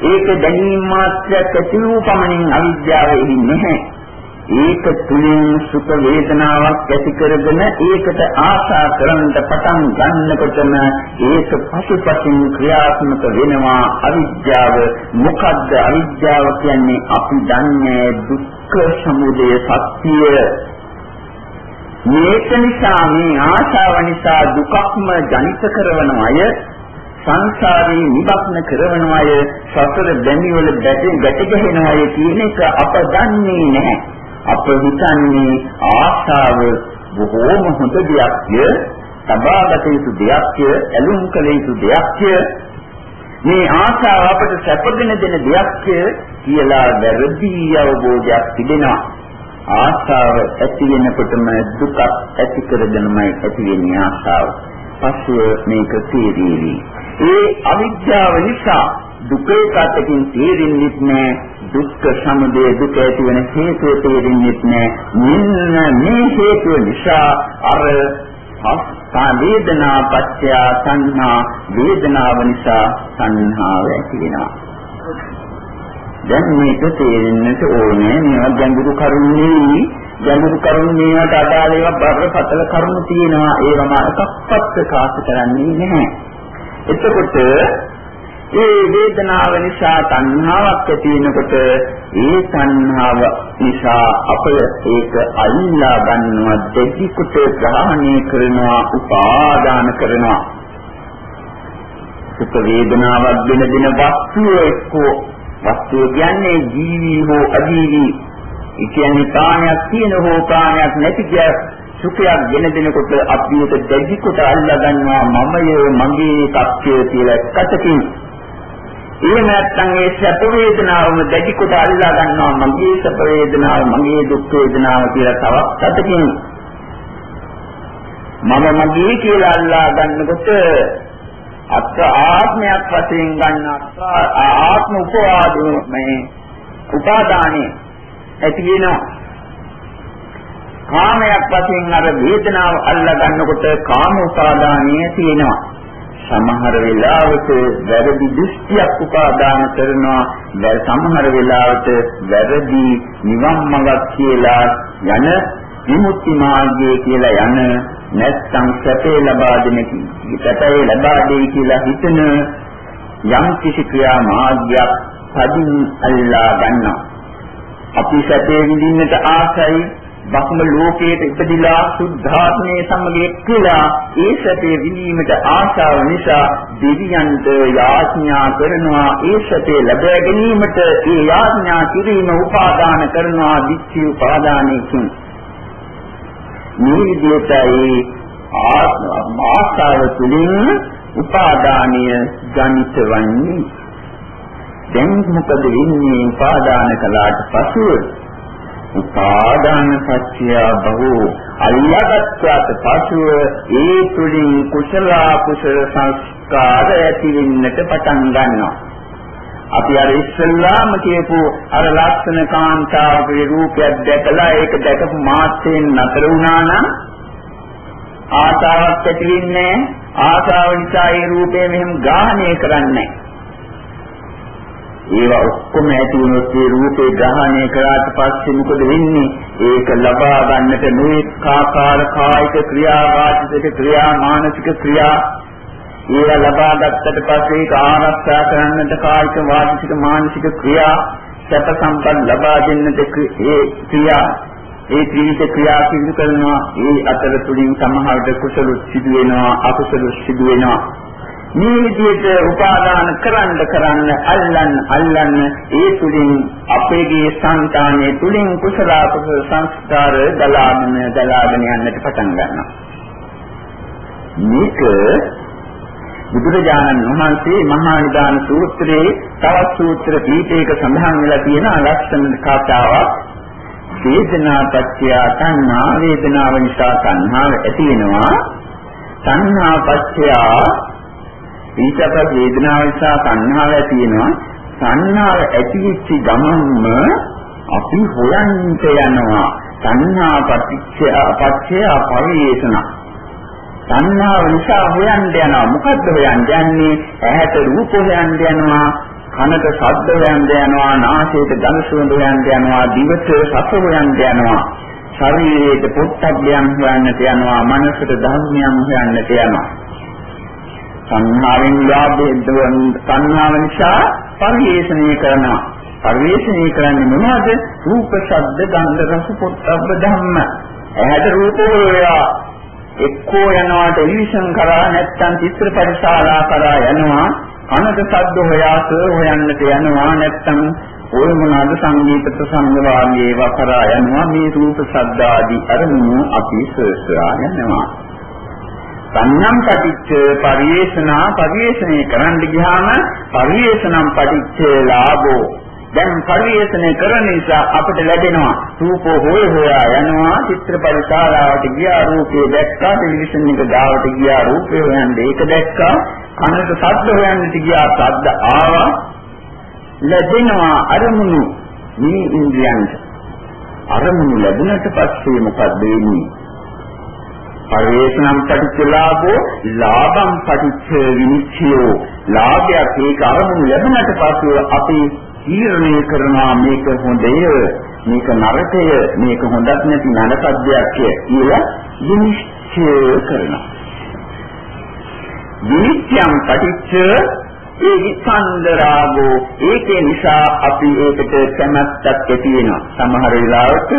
ඒක දැනීම මාත්‍රයක් ඇති වූ පමණින් අවිද්‍යාව එහි නැහැ. ඒක තුලින් සුඛ වේදනාවක් ඇති කරගෙන ඒකට ආශා කරන්න පටන් ගන්නකොටම ඒක පසුපසින් ක්‍රියාත්මක වෙනවා. අවිද්‍යාව. මොකද්ද අවිද්‍යාව කියන්නේ? අපි දන්නේ දුක් දුක්ඛ සමුදය සත්‍ය. මේක නිසා මේ ආශාව නිසා දුකක්ම ජනිත කරන අය සංසාරේ නිබක්න කරන අය සතර බැඳිවල ගැටෙ ගැට ගැහෙන අය කියන එක අප දන්නේ නැහැ. අප හිතන්නේ ආශාව බොහෝම හොඳ දෙයක්ය, සබාගත යුතු දෙයක්ය, ඇලුම් කළ යුතු දෙයක්ය. මේ ආශාව අපට සැපගෙන දෙන දෙයක්ය කියලා වැරදි අවබෝධයක් තිබෙනවා. ආශාව ඇති වෙනකොටම දුකක් ඇති කරගෙනමයි ඇති වෙන්නේ ආශාව. පස්ව මේක තේරෙවි. ඒ අවිද්‍යාව නිසා දුකේ පැත්තකින් තේරෙන්නේ නැහැ. දුක්ඛ සමුදය දුක ඇති වෙන හේතුව තේරෙන්නේ නැහැ. මෙන්න මේ හේතුව නිසා අර සා වේදනා පත්‍ය සංහා වේදනාව නිසා සංහාව ඇති වෙනවා. දැන් මේක තේරෙන්නට ඕනේ මේවා ගැඹුරු කරුණු නෙවෙයි ගැඹුරු කරුණු මේවට අදාළ ඒවා බරපතල කරුණු තියෙනවා ඒවම එකක්වත් ප්‍රකාශ කරන්නේ නැහැ එතකොට ඒ වේදනාව නිසා තණ්හාවක් ඇති වෙනකොට ඒ තණ්හාව නිසා අප ඒක අල්ලා ගන්නවා දෙවි කොට ග්‍රහණය කරනවා උපාදාන කරනවා. සුඛ වේදනාවක් වෙන දින වස්තුව එක්කෝ. වස්තුව කියන්නේ ජීවි හෝ අජීවි. ඒ කියන්නේ ප්‍රාණයක් තියෙන හෝ ප්‍රාණයක් නැති කිය සුඛයක් ගෙන දෙනකොට අපි ඒක දෙවි කොට අල්ලා ගන්නවා. මමය මගේ තත්ත්වය කියලා එකතකින් එහෙම නැත්නම් ඒ සැප වේදනාවම දෙවි කොට අල්ලා ගන්නවා. මගේ සැප වේදනාව මගේ දුක් වේදනාව කියලා තවත් අතකින් මම මගේ කියලා අල්ලා ගන්නකොට අත් ආත්මයක් වශයෙන් ගන්න ආත්ම උපවාදයේ මේ උපාදානේ ඇති වෙනවා. කාමයක් වශයෙන් අර වේදනාව අල්ලා ගන්නකොට කාම උපාදානිය තියෙනවා. සමහර වෙලාවට වැරදි දෘෂ්ටියක් උපාදාන කරනවා. සමහර වෙලාවට වැරදි නිවන් මඟක් කියලා යන විමුක්ති මාර්ගය කියලා යන නැත්නම් සැපේ ලබා දෙන සැපේ ලබා දෙයි කියලා හිතන යම් කිසි ක්‍රියා මාර්ගයක් පදින් අල්ලා ගන්නවා. අපි සැපේ විඳින්නට ආසයි බ්‍රහ්ම ලෝකයට ඉපදිලා සුද්ධාත්මයේ සමග එක්කලා ඒ සැපේ විඳීමට ආශාව නිසා දෙවියන්ට යාඥා කරනවා. ඒ සැපේ ලැබ ගැනීමට ඒ යාඥා කිරීම උපාදාන කරනවා දිච්චි උපාදානයකින්. මේ විදිහටයි ආශාව තුළින් උපාදානීය ජනිත වන්නේ දැන් මොකද වෙන්නේ? උපාදාන කළාට පසුව උපාදාන පත්‍ය බහු අල්ලාගත්වාට පසුව ඒ තුලින් කුසල කුසල සංස්කාර ඇති වෙන්නට පටන් ගන්නවා. අපි අර ඉස්සල්ලාම කියපු අර ලක්ෂණ කාන්තාවගේ රූපයක් දැකලා ඒක දැකපු මාත්‍රයෙන් නතර වුණා නම් ආසාවක් ඇති වෙන්නේ ආසාව නිසා ඒ රූපය මෙහෙම ග්‍රහණය කරන්නේ නැහැ. ඒවා ඔක්කොම ඇති වුණොත් ඒ රූපේ ග්‍රහණය කරාට පස්සේ මොකද වෙන්නේ? ඒක ලබා ගන්නට නොඑක ආකාර කායික ක්‍රියා වාචික ක්‍රියා මානසික ක්‍රියා. ඒවා ලබා ගත්තට පස්සේ ඒක ආරක්ෂා කරන්නට කායික වාචික මානසික ක්‍රියා සැප සම්පත් ලබා දෙන්නට ඒ ක්‍රියා. ඒ ත්‍රිවිධ ක්‍රියා සිදු කරනවා. ඒ අතර තුලින් සමහරට කුසල සිදු වෙනවා අකුසල සිදු වෙනවා. මේ විදිහට උපාදාන කරන්න කරන්න අල්ලන්න අල්ලන්න ඒ තුලින් අපේගේ సంతානයේ තුලින් කුසල කුසල සංස්කාර දලාගෙන දලාගෙන යන්නට පටන් ගන්නවා. මේක බුදුරජාණන් වහන්සේ මහා නිදාන සූත්‍රයේ තවත් සූත්‍ර කීපයක සඳහන් වෙලා තියෙන ලක්ෂණ කතාවක්. වේදනා පත්‍ය තණ්හා. වේදනාව නිසා තණ්හාව ඇති වෙනවා. තණ්හා පත්‍ය ඊටපත් වේදනාව නිසා සංහාව ඇති වෙනවා. සංහාව ඇති වෙච්ච ගමන්ම අපි හොයන්ට යනවා. සංහා පටිච්චය පච්චය පරිේෂණ. සංහාව නිසා හොයන්න යනවා. මොකද්ද හොයන්න යන්නේ? ඇහැට රූප හොයන්න යනවා. කනට ශබ්ද හොයන්න යනවා. නාසයට ගඳ සුවඳ හොයන්න යනවා. දිවට රස හොයන්න යනවා. ශරීරයට පොට්ටබ්බයන් හොයන්නට යනවා. මනසට ධර්මයන් හොයන්නට යනවා. සංහාවෙන් ලාභයෙන් සංහාව නිසා පරිේශණය කරනවා. පරිේශණය කරන්නේ මොනවද? රූප, ශබ්ද, ගන්ධ, රස, පොට්ටබ්බ ධම්ම. ඇහැට රූප වේවා. එක්කෝ යනවා ටෙලිවිෂන් කරා නැත්නම් චිත්‍රපටශාලා කරා යනවා කනට ශබ්ද හොයාස හොයන්නට යනවා නැත්නම් ඔය මොනවාද සංගීත ප්‍රසංග වාගේ වකරා යනවා මේ රූප ශබ්ද ආදී අරමුණු අපි සර්සරා යනවා සංනම් පටිච්ච පරිේශනා පරිේශණය කරන්න ගියාම පරිේශනම් පටිච්ච ලාභෝ. දැන් පරිවේෂණය කරන නිසා අපිට ලැබෙනවා රූපෝ හොය හොයා යනවා චිත්‍රපට ශාලාවට ගියා රූපේ දැක්කා ටෙලිවිෂන් එක ගාවට ගියා රූපේ හොයන්න ඒක දැක්කා කනට ශබ්ද හොයන්නට ගියා ශබ්ද ආවා. ලැබෙනවා අරමුණු මේ ඉන්ද්‍රියන්ට. අරමුණු ලැබුණට පස්සේ මොකද වෙන්නේ? පරිේශනම් පටිච්චලාභෝ ලාභම් පටිච්ච විනිච්ඡයෝ ලාභයක් ඒක අරමුණු ලැබුණට පස්සේ අපි තීරණය කරනවා මේක හොඳය මේක නරකය මේක හොඳක් නැති නරකද්දයක් කියලා විනිශ්චය කරනවා. විනිශ්චයම් පටිච්ච ඒ විසන්දරාගෝ ඒකේ නිසා අපි ඒකට කැමැත්තක් ඇති වෙනවා. සමහර වෙලාවට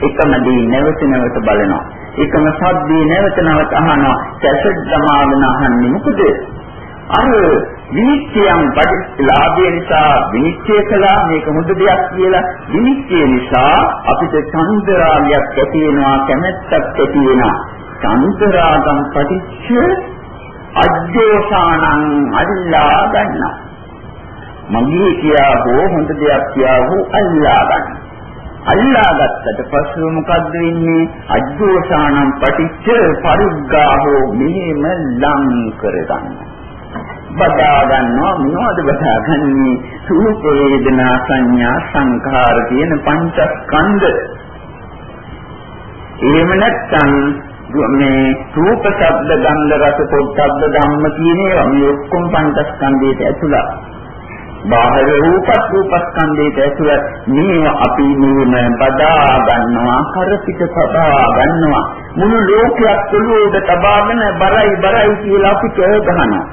එකම දේ නැවත නැවත බලනවා. එකම සද්දේ නැවත නැවත අහනවා. කැසට් දමාගෙන අහන්නේ මොකද? අර විනිශ්චයන් පරිලාභය නිසා විනිශ්චය කළා මේක හොඳ දෙයක් කියලා. විනිශ්චය නිසා අපිට චන්දරාගයක් ඇති වෙනවා කැමැත්තක් ඇති වෙනවා. චන්දරාගම් පටිච්ච අජ්ජෝසානං අල්ලා ගන්නවා මගේ කියා හෝ හොඳ දෙයක් කියා හෝ අල්ලා ගන්නවා අල්ලාගත්තට පස්සේ මොකද්ද වෙන්නේ? අජ්ජෝසානම් පටිච්ච පරිග්ගාහෝ මෙහෙම ලං කරගන්නවා බදා ගන්නවා මොනවද බදාගන්නේ? රූප වේදනා සංඥා සංඛාර කියන පංචස්කන්ධ. එහෙම නැත්නම් මේ රූප ශබ්ද ගන්ධ රස පොට්ටබ්බ ධම්ම කියන ඒවා මේ ඔක්කොම පංචස්කන්ධයට ඇතුළත්. බාහිර රූපත් රූපස්කන්ධයට ඇතුළත් මේ අපි මෙහෙම බදා ගන්නවා කර පිට තබා ගන්නවා. මුළු ලෝකයක් ඔළුවට තබාගෙන බරයි බරයි කියලා අපි කෑ ගහනවා.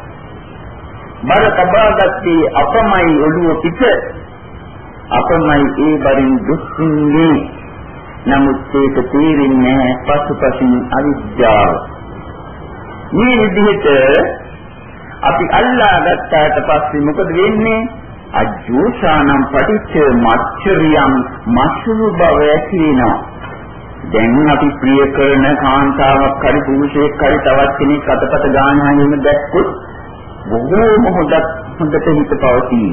බර තබාගත්තේ අපමයි ඔළුව පිට අපමයි ඒ බරින් දුක්ඛින්නේ. නමුත් ඒක තේරෙන්නේ පසුපසින් අවිද්‍යාව. මේ විදිහට අපි අල්ලා ගත්තාට පස්සේ මොකද වෙන්නේ අජෝසානම් පටිච්ච මච්චරියම් මසුරු බව ඇතිවෙනවා දැන් අපි ප්‍රිය කරන කාන්තාවක් හරි පුරුෂයෙක් හරි තවත් කෙනෙක් අතපත ගානවා එහෙම දැක්කොත් බොහෝම හොඳක් හොඳට හිත පවතී.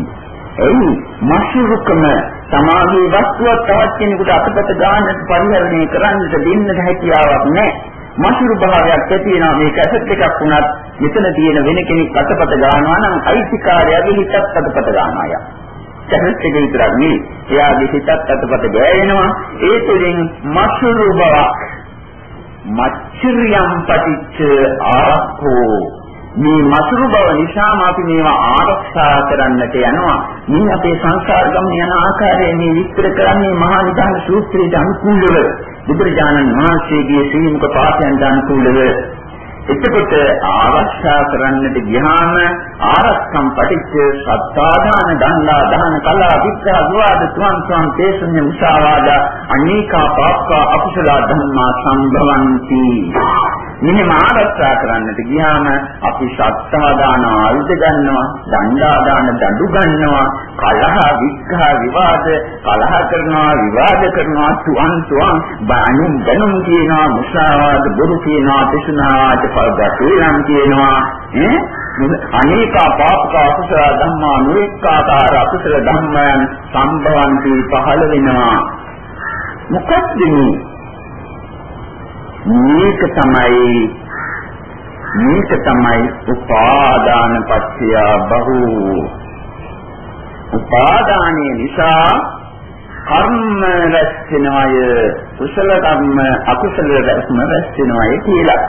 එයි මාශිරුකම සමාධි වස්තුවක් තවත් කෙනෙකුට අතපත ගන්නට පරිහරණය කරන්නට දෙන්නට හැකියාවක් නැහැ. මාශිරු භාවයක් ඇති වෙනවා මේක ඇසත් එකක් වුණත් මෙතන තියෙන වෙන කෙනෙක් අතපත ගන්නවා නම් අයිතිකාරයාගේ හිතත් අතපත ගන්නවා යා. ඇසත් එක විතරක් නෙවෙයි. එයාගේ හිතත් අතපත ගෑවෙනවා. ඒ තුළින් මාශිරු බවක් මච්චරියම් පටිච්ච ආරක්ඛෝ මේ මසුරු බව නිසාම අපි මේවා ආරක්ෂා කරන්නට යනවා. මේ අපේ සංසාර ගමන යන ආකාරය මේ විස්තර කරන්නේ මහා නිදාන සූත්‍රයට අනුකූලව බුදුරජාණන් වහන්සේගේ ශ්‍රී මුඛ පාඨයන්ට අනුකූලව එතකොට ආරක්ෂා කරන්නට ගියාම ආරක්ෂම් පටිච්ච සත්තාදාන දණ්ඩා දාන කලා විත්‍යා විවාද තුන් තුන් තේසුඤ්ඤ මුසාවාද අනේකා පාප්කා අකුසල ධම්මා සම්භවಂತಿ. මෙන්න ආරක්ෂා කරන්නට ගියාම අපි සත්තා දාන ආයුධ ගන්නවා දණ්ඩා දාන දඬු ගන්නවා කලහ විග්ඝා විවාද කලහ කරනවා විවාද කරනවා තුන් තුන් බණුම් බණුම් කියනවා මුසාවාද බොරු කියනවා තිසනාවාද පල්ගතුලම් කියනවා ඈ? අනේක පාපක අකුසල ධම්මා නුරික්කාකාර අකුසල ධම්මයන් සම්භවන්ති පහළ වෙනවා. මොකක්ද මේක තමයි මේක තමයි උපාදාන පත්‍ය බහු. උපාදානයේ නිසා කර්ම රැස් වෙනවය කුසල කර්ම අකුසල රැස්ම රැස් වෙනවය කියලා.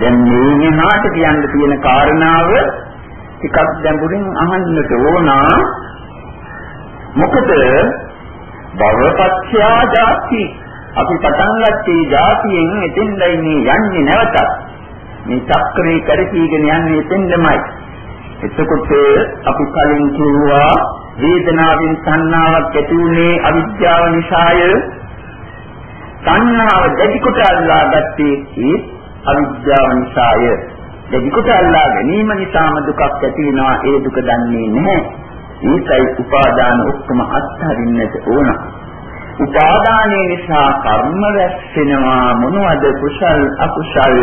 දැන් මේ මෙහාට කියන්න තියෙන කාරණාව ටිකක් ගැඹුරින් අහන්නට ඕන. මොකද භවපත්‍යා ජාති. අපි පටන් ගත්තේ ජාතියෙන් එතෙන්දයි මේ යන්නේ නැවතත්. මේ චක්‍රේ කරකීගෙන යන්නේ එතෙන්දමයි. එතකොට අපි කලින් කිව්වා වේදනාවෙන් සංනාවක් ඇති උනේ අවිද්‍යාව නිසාය. සංනාව දැඩි කොට අල්ලාගත්තේ ඒ අවිද්‍යාව නිසාය. දෙවිකට අල්ලා ගැනීම නිසාම දුකක් ඇති වෙනවා. ඒ දුක දන්නේ නැහැ. ඒකයි උපාදාන ඔක්කොම අත්හරින්නට ඕන. උපාදානයේ නිසා කර්ම රැස් වෙනවා මොනවද කුසල් අකුසල්.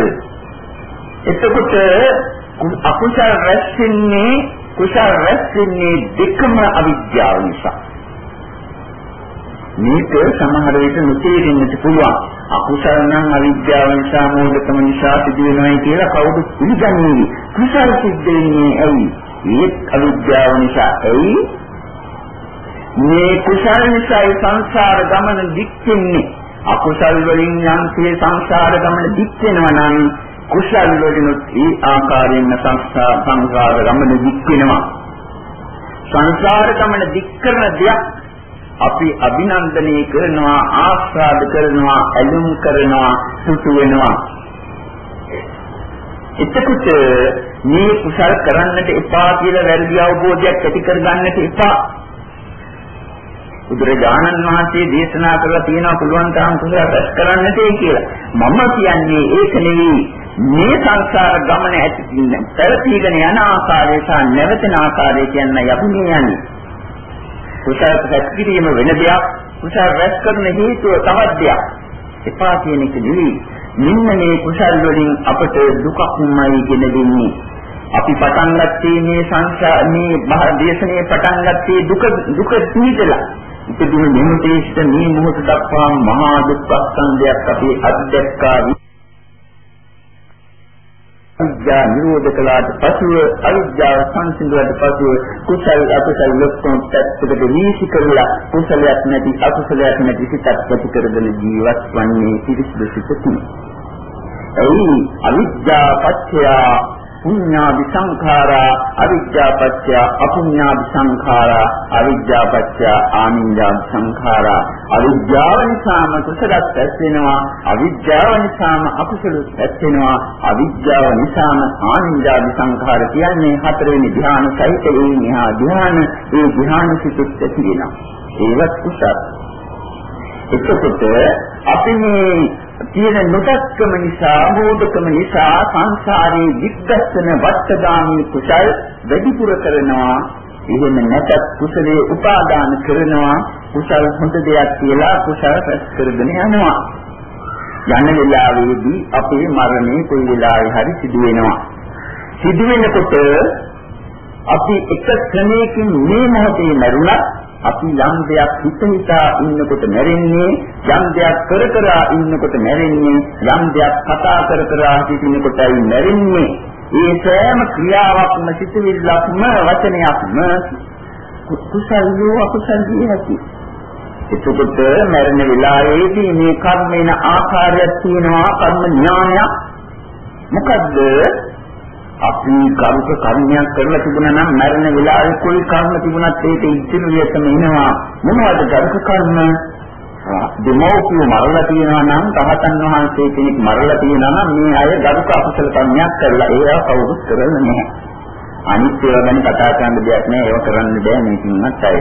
එතකොට අකුසල් රැස් වෙන්නේ කුසල් රැස් වෙන්නේ දෙකම අවිද්‍යාව නිසා. මේක සමහර විට නොතේරෙන්නට පුළුවන්. අකුසල නම් අවිද්‍යාව නිසා මෝඩකම නිසා සිදුවෙනවායි කියලා කවුරුත් පිළිගන්නේ. කුසල සිද්ධ වෙන්නේ ඇයි? ඒත් අවිද්‍යාව නිසා ඇයි? මේ කුසල නිසා සංසාර ගමන දික් වෙන්නේ. අකුසල් වලින් යම් සිය සංසාර ගමන දික් වෙනවා නම් කුසල් වලිනුත් ඒ ආකාරයෙන්ම සංසාර සංසාර ගමන දික් වෙනවා. සංසාර ගමන දික් කරන දෙයක් අපි අභිනන්දනය කරනවා ආස්වාද කරනවා ඇලුම් කරනවා සුසු වෙනවා එතකොට මේ කුසල් කරන්නට එපා කියලා වැරදි අවබෝධයක් ඇති කරගන්නට එපා බුදුරජාණන් වහන්සේ දේශනා කරලා තියෙනවා පුළුවන් තරම් කුසල රැස් කරන්නට කියලා. මම කියන්නේ ඒක නෙවෙයි. මේ සංසාර ගමන ඇති පැවතීගෙන යන ආකාරය සහ නැවතෙන ආකාරය කියන්න යපුනේ යන්නේ. කුසල රැස් කිරීම වෙන දෙයක්. කුසල රැස් කරන හේතුව තවත් දෙයක්. එපා කියන එක නෙවෙයි. මෙන්න මේ කුසල් වලින් අපට දුකක්මයි ගෙන දෙන්නේ. අපි පටන් ගත්තේ මේ සංසාර මේ දේශනේ පටන් ගත්තේ දුක දුක නිදලා ඉතින් මේ මොහොතේ මේ මොහොත දක්වා මහා දුක්ඛ සංදයක් අපි අත්දැක්කා අවිද්‍යා නිරෝධ කළාට පසුව අවිද්‍යාව සංසිඳුවාට පසුව කුසල අකුසල ලොක්කොම පැත්තකට වීසි කරලා කුසලයක් නැති අකුසලයක් නැති සිතක් ඇති කරගෙන ජීවත් වන්නේ පිරිසිදු සිතකින්. එයි අවිද්‍යා පත්‍ය පුඤ්ඤාදි සංඛාරා අවිජ්ජාපච්චය අපුඤ්ඤාදි සංඛාරා අවිජ්ජාපච්චය ආනිඤ්ඤාදි සංඛාරා. අවිජ්ජාව නිසාම කුසලත් ඇස් වෙනවා අවිජ්ජාව නිසාම අකුසලත් ඇස් වෙනවා අවිජ්ජාව නිසාම ආනිඤ්ඤාදි සංඛාර කියන්නේ හතරවෙනි ධ්‍යාන සහිත ඒ නිහා ධ්‍යාන ඒ ධ්‍යාන සිතුත් ඇති වෙනවා. ඒවත් කුසල. එතකොට අපි මේ තියෙන නොදක්කම නිසා මෝඩකම නිසා සංසාරේ විග්ගස්සන වත්තදාමී කුසල් වැඩිපුර කරනවා. එහෙම නැත්නම් කුසලයේ උපාදාන කරනවා. කුසල් හොඳ දෙයක් කියලා කුසල් රැස් කරගෙන යනවා. යන වෙලාවේදී අපේ මරණය කොයි වෙලාවෙ හරි සිදු වෙනවා. සිදු වෙනකොට අපි එක ක්‍රමයකින් මේ මොහොතේ මරුණත් අපි යම් දෙයක් හිත හිතා ඉන්නකොට මැරෙන්නේ යම් දෙයක් කර කර ඉන්නකොට මැරෙන්නේ යම් දෙයක් කතා කර කර සිටිනකොටයි මැරෙන්නේ. ඒ සෑම ක්‍රියාවක්ම සිතුවිල්ලක්ම වචනයක්ම කුසල්යෝ අකුසල්යෝ ඇති එතකොට මරණ වෙලාවේදී මේ කර්මේන ආකාරයක් තියෙනවා කර්ම ඥානයක්. මොකද්ද? අපි කරුක කර්මයක් කරලා තිබුණා නම් මරණ වෙලාවේ કોઈ කර්ම තිබුණත් ඒක ඉතිරි වියතම එනවා. මොනවද කරුක කර්ම? දෙමෝපිය මරලා තියෙනවා නම් තහතන් වහන්සේ කෙනෙක් මරලා තියෙනවා නම් මේ අය කරුක අකුසල කර්මයක් කරලා ඒවා කවුරුත් කරන්නේ නැහැ. අනිත් ඒවා ගැන කතා කරන්න දෙයක් නෑ ඒවා කරන්න බෑ මේකින්වත් අය.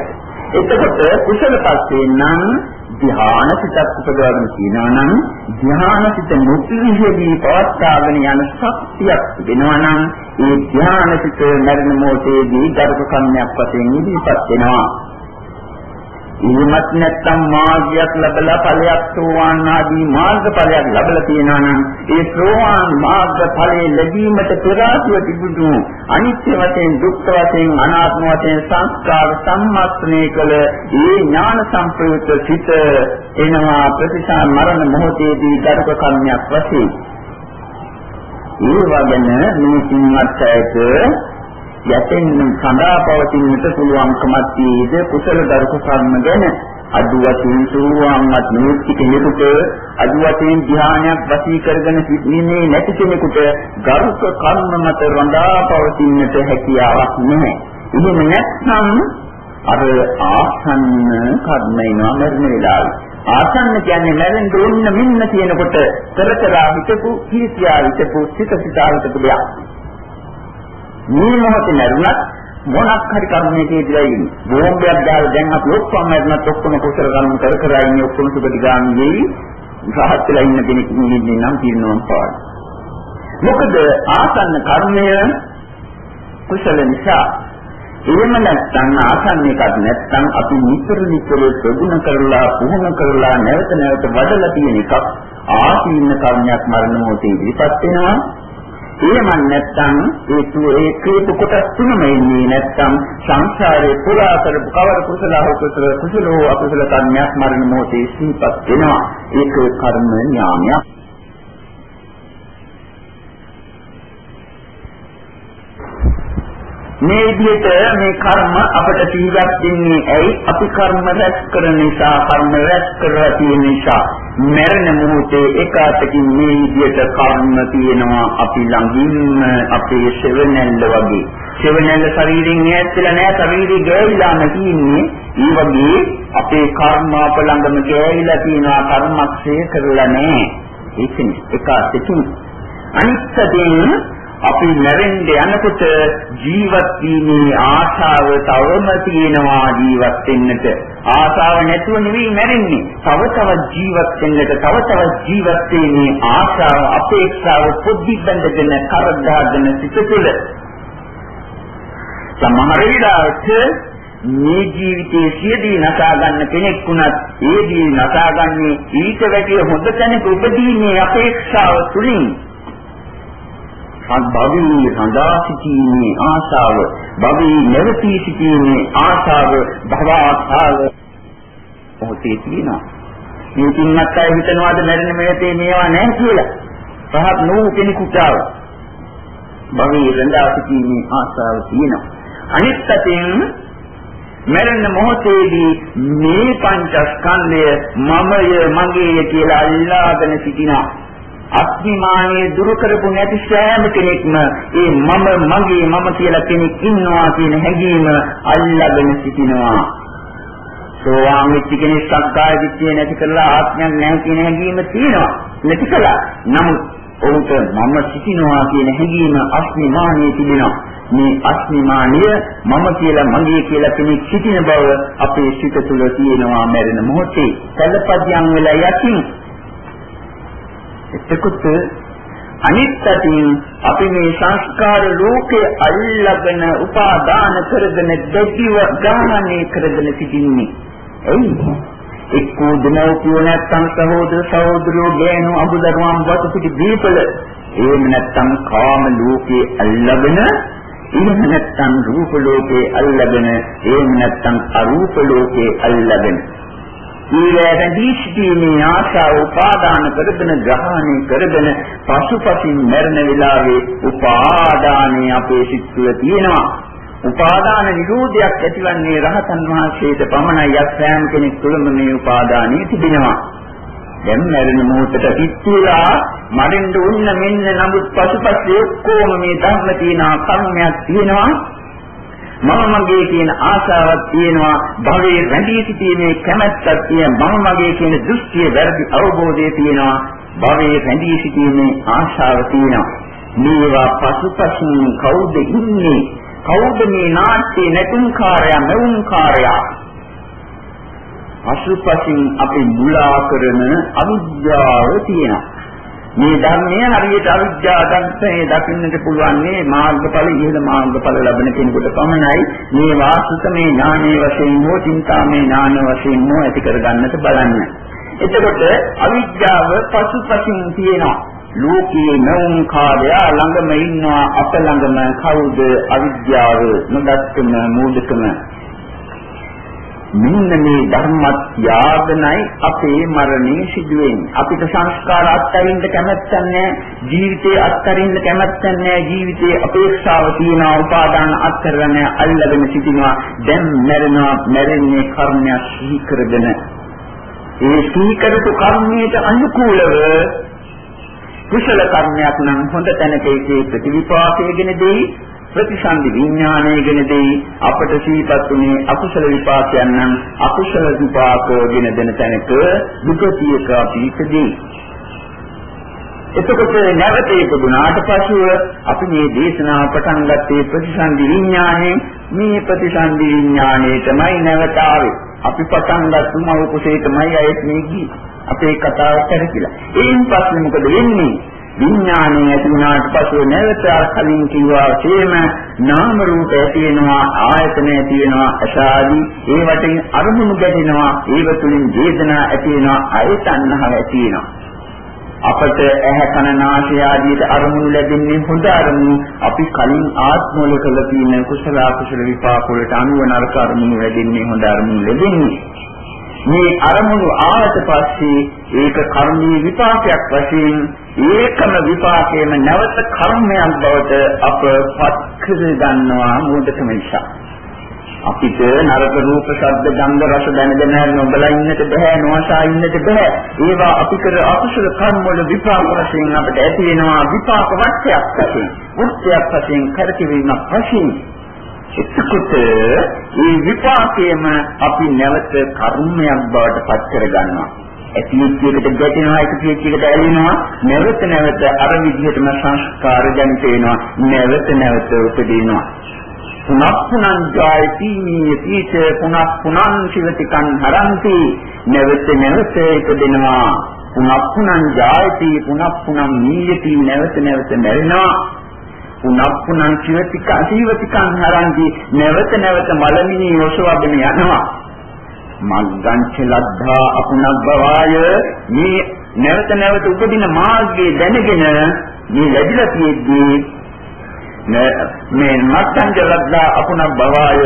එතකොට කුසල පස්සේ නම් ධ්‍යාන සිතක් උපදවගෙන කියනවා නම් ධ්‍යාන සිත මුත්‍රිහෙදී පවත්වාගෙන යන ශක්තියක් වෙනවා නම් ඒ ධ්‍යාන සිත මරණ මොහොතේදී ධර්ම කම්මයක් වශයෙන් ඉදිරිපත් වෙනවා. එහෙමත් නැත්නම් මාර්ගයක් ලැබලා ඵලයක් සෝවාන් ආදී මාර්ග ඵලයක් ලැබලා තියෙනවා නම් ඒ සෝවාන් මාර්ග ඵලයේ ලැබීමට පෙර ආතුව තිබුණු අනිත්‍ය වශයෙන් දුක්ඛ වශයෙන් අනාත්ම වශයෙන් සංස්කාර සම්මස්තනය කළ ඒ ඥාන සංප්‍රයුක්ත සිත එනවා ප්‍රතිසා මරණ මොහොතේදී ධර්ම කර්මයක් වශයෙන්. ඒ වගේම මේ සින්වත් ඇයට යැපෙන්න සඳහා පවතින්නට පුළුවන්කමක් තියෙද කුසල දරුක කර්ම ගැන අදු වශයෙන් සූවාන්වත් නිමිති කෙනෙකුට අදු වශයෙන් ධ්‍යානයක් වශී කරගෙන සිටින්නේ නැති කෙනෙකුට ගරුක කර්ම මත රඳා පවතින්නට හැකියාවක් නැහැ. එහෙම නැත්නම් අර ආසන්න කර්මයනවා මරණ වෙලාවේ. ආසන්න කියන්නේ මරණ දුන්න මෙන්න කියනකොට කරකලා හිටපු කීර්තියා හිටපු සිත සිතා හිටපු දෙයක්. මේ මොහොතේ මරුණත් මොනක් හරි කර්මයක ඉඳලා ඉන්නේ. බෝම්බයක් දාලා දැන් අපි ඔක්කොම මරුණත් ඔක්කොම කුසල කර්ම කර කර ඉන්නේ ඔක්කොම සුබදිගාමී වෙයි. රහත් වෙලා ඉන්න කෙනෙක් ඉන්නේ නම් తీරනවම් පාඩ. මොකද ආසන්න කර්මය කුසල නිසා එහෙම නැත්නම් ආසන්න එකක් නැත්නම් අපි නිතර නිතර ප්‍රගුණ කරලා පුහුණු කරලා නැවත නැවත වඩලා තියෙන එකක් ආසීන කර්මයක් මරණ මොහොතේ ඉදිරිපත් වෙනවා එහෙම නැත්නම් ඒ ඒ ක්‍රීතු කොටස් තුනම ඉන්නේ නැත්නම් සංසාරේ පුරා කරපු කවර කුසල කුසල කුසලෝ අකුසල කර්මයක් මරණ මොහොතේ සිහිපත් වෙනවා. ඒක කර්ම ඥානයක්. මේ විදිහට මේ කර්ම අපට තීවක් දෙන්නේ ඇයි? අපි කර්ම රැස් කරන නිසා, කර්ම රැස් කරලා තියෙන නිසා. මරණ මොහොතේ එකාතකින් මේ විදිහට කර්ම තියෙනවා අපි ළඟින්ම අපේ ශෙවණැල්ල වගේ. ශෙවණැල්ල ශරීරයෙන් ඈත්ලා නැහැ, ශරීරය ගෑවිලාම තියෙන්නේ. ඒ වගේ අපේ කර්ම අප ළඟම ගෑවිලා තියෙනවා, කර්මක්ෂය කරලා නැහැ. ඒක එකාතකින් අනිත්‍යයෙන් අපි මැරෙන්න යනකොට ජීවත් වීමේ ආශාව තවම තියෙනවා ජීවත් වෙන්නට. ආශාව නැතුව නෙවෙයි මැරෙන්නේ. තව තවත් ජීවත් වෙන්නට, තව තවත් ජීවත් වීමේ ආශාව, අපේක්ෂාව පොඩි බඳගෙන කරදාගෙන සිට තුළ. සමහර විට මේ ජීවිතයේ සියදී නසා ගන්න කෙනෙක් වුණත් ඒදී නසාගන්නේ ඊට වැඩිය හොඳ තැනක උපදීමේ අපේක්ෂාව තුලින් භවී සඳා සිටීමේ ආශාව භවී නැවතී සිටීමේ ආශාව භවආශාව. ඔහොතේ තියෙනවා. මේ කින්නක් අය හිතනවාද මැරෙන මෙතේ මේවා නැහැ කියලා? පහත් නෝ කෙනෙකුට ආව. භවී සඳා සිටීමේ ආශාව තියෙනවා. අනිත් පැයෙන් මරණ මොහොතේදී මේ පංචස්කන්ධය මමය මගේය කියලා අල්ලාගෙන සිටිනා අත්විමානයේ දුරු කරපු නැති සෑම කෙනෙක්ම ඒ මම මගේ මම කියලා කෙනෙක් ඉන්නවා කියන හැඟීම අල්ලාගෙන සිටිනවා. සෝවාන් වෙච්ච කෙනෙක් සක්කාය දිට්ඨිය නැති කරලා ආත්මයක් නැහැ කියන හැඟීම තියෙනවා. නැති කළා. නමුත් ඔහුට මම සිටිනවා කියන හැඟීම අස්මිමානයේ තිබෙනවා. මේ අස්මිමානය මම කියලා මගේ කියලා කෙනෙක් සිටින බව අපේ සිත තුළ තියෙනවා මැරෙන මොහොතේ. කලපදියම් වෙලා යකින් එතකොට අනිත් අතින් අපි මේ සංස්කාර ලෝකේ අල්ලගෙන උපාදාන කරගෙන දෙවිව ගාහණය කරගෙන සිටින්නේ. එයි. එක්කෝ දෙනෝපියෝ නැත්තම් සහෝදර සහෝදරයෝ ගෑනු අබුදරුවන් වත් පිටි දීපල. එහෙම නැත්තම් කාම ලෝකේ අල්ලගෙන එහෙම නැත්තම් රූප ලෝකේ අල්ලගෙන එහෙම නැත්තම් අරූප ලෝකේ අල්ලගෙන. ඊළඟ දීෂ්ඨීමේ ආශාව උපාදාන කරගෙන ග්‍රහණය කරගෙන පසුපසින් මරණ වෙලාවේ උපාදානයේ අපේ සිත් තුළ තියෙනවා. උපාදාන නිරෝධයක් ඇතිවන්නේ රහතන් වහන්සේට පමණයි යස්සෑම් කෙනෙක් තුළම මේ උපාදානිය තිබෙනවා. දැන් මරණ මොහොතට පිටුලා මරින්න උන්න මෙන්න නමුත් පසුපස්සේ ඔක්කොම මේ ධර්ම තියෙන කර්මයක් තියෙනවා මම මගේ කියන ආශාවක් තියෙනවා භවයේ රැඳී සිටීමේ කැමැත්තක් තියෙන මම මගේ කියන දෘෂ්ටිය වැරදි අවබෝධය තියෙනවා භවයේ රැඳී සිටීමේ ආශාව තියෙනවා. මේවා පසුපසින් කවුද ඉන්නේ? කවුද මේ නාට්‍යයේ නැතුම්කාරයා මෙවුම්කාරයා? පසුපසින් අපි මුලා කරන අවිද්‍යාව තියෙනවා. මේ ධර්මය හරියට අවිද්‍යා දර්ශනය දකින්නට පුළුවන් මේ මාර්ගඵල ඉහළ මාර්ගඵල ලැබෙන කෙනෙකුට පමණයි මේ වාසුතමේ ඥානයේ වශයෙන් හෝ චින්තාමේ ඥාන වශයෙන් හෝ ඇති කරගන්නට බලන්න. එතකොට අවිද්‍යාව පසුපසින් තියෙනවා. ලෝකයේ නෝන් කාර්ය ළඟම ඉන්නවා අප ළඟම කවුද අවිද්‍යාව නොදක්කම මූලිකම මෙන්න මේ ධර්මත් යාදනයි අපේ මරණය සිදු වෙන්නේ. අපිට සංස්කාර අත්හරින්න කැමැත්තක් නැහැ. ජීවිතේ අත්හරින්න කැමැත්තක් නැහැ. ජීවිතේ අපේක්ෂාව තියෙනවා. උපාදාන අත්හරගෙන අල්ලගෙන සිටිනවා. දැන් මැරෙනවා. මැරෙන්නේ කර්මයක් සිහි කරගෙන. ඒ සිහි කරපු කර්මයට අනුකූලව කුසල කර්මයක් නම් හොඳ තැනක ඒකේ ප්‍රතිවිපාකයගෙන දෙයි ප්‍රතිසන්දි විඥානය ගැන දෙයි. අපට සිහිපත් උනේ අකුසල විපාකයන් නම් අකුසල විපාක ගැන දෙන තැනක දුකතියක අපිටදී එතකොට නැවත ඉපදුනාට පසුව අපි මේ දේශනාව පටන් ගත්තේ ප්‍රතිසන්දි විඥානයේ මේ ප්‍රතිසන්දි විඥානයේ තමයි නැවත ආවේ. අපි පටන් ගත්තු මව කුසේකමයි අයත් මේ ගියේ. අපේ කතාව කරකිලා එයින් පස්සේ මොකද වෙන්නේ? විඥාණය ඇති වුණාට පස්සේ නැවත කලින් කිව්වා වශයෙන්ම නාම රූප ඇති වෙනවා ආයතන ඇති වෙනවා අසාදී ඒ වටින් අරමුණු ගැටෙනවා ඒව තුලින් වේදනා ඇති වෙනවා අයතන්නහව ඇති වෙනවා. අපට ඇහැ කන නාසය ආදී අරමුණු ලැබෙන්නේ හොඳ අරමුණු. අපි කලින් ආත්මවල කළ තියෙන කුසල අකුසල විපාක වලට අනුව නරක අරමුණු ලැබෙන්නේ හොඳ අරමුණු ලැබෙන්නේ. මේ අරමුණු ආවට පස්සේ ඒක කර්මී විපාකයක් වශයෙන් ඒකම විපාකයේම නැවත කර්මයක් බවට අප පත් කර ගන්නවා මූලිකම නිසා. අපිට නරක රූප ශබ්ද ගන්ධ රස දැනගෙන නොබලා ඉන්නට බෑ නොඅසා ඉන්නට බෑ ඒවා අපි කර අකුසල කර්ම වල විපාක වශයෙන් අපිට ඇති වෙනවා විපාක වර්ෂයක් වශයෙන් වෘත්තියක් වශයෙන් කරකිරීමක් වශයෙන් එතකොට මේ විපාකයේම අපි නැවත කර්මයක් බවට පත් කර ගන්නවා. ඇතිවෙච්ච එකට ගැටෙනවා එකපියෙච්ච එකට ඇලෙනවා. නැවත නැවත අර විදිහටම සංස්කාර ජනිත වෙනවා නැවත නැවත උපදිනවා. පුනප්පුනං ජායති යතිච පුනප්පුනං සිවතිකං හරಂತಿ. නැවත නැවත ඉපදෙනවා පුනප්පුනං ජායති පුනප්පුනං නීයති නැවත නැවත මැරෙනවා. පුනප්පුනං ජීවිතික ජීවිතිකං හරಂತಿ. නැවත නැවත මලමිනී යොසවගෙන යනවා. මග්ගංච ලද්ධා අපුනබ්බවාය මේ නැවත නැවත උපදින මාර්ගයේ දැනගෙන මේ ලැබිලා තියෙද්දී මේ මග්ගංච ලද්ධා අපුනබ්බවාය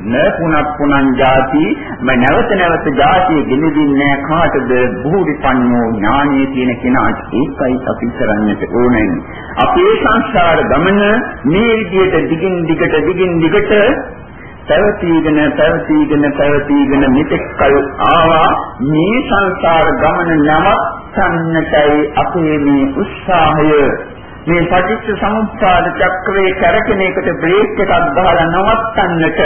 න පුනක් පුනං ජාති. මම නැවත නැවත ජාතිය ගෙනෙදින්නේ කාටද? බුහුරිපන්නෝ ඥානයේ තියෙන කෙනාට ඒකයි අපි කරන්නට ඕනේ. අපේ සංසාර ගමන මේ විදිහට දිගින් දිගට දිගින් දිගට පැවතීගෙන පැවතීගෙන පැවතීගෙන මෙතෙක් කල ආවා. මේ සංසාර ගමන නවත්තන්නටයි අපේ මේ උත්සාහය. මේ පටිච්ච සමුප්පාද චක්‍රයේ කරකින එකට බ්‍රේක් එකක් ගහලා නවත්තන්නට.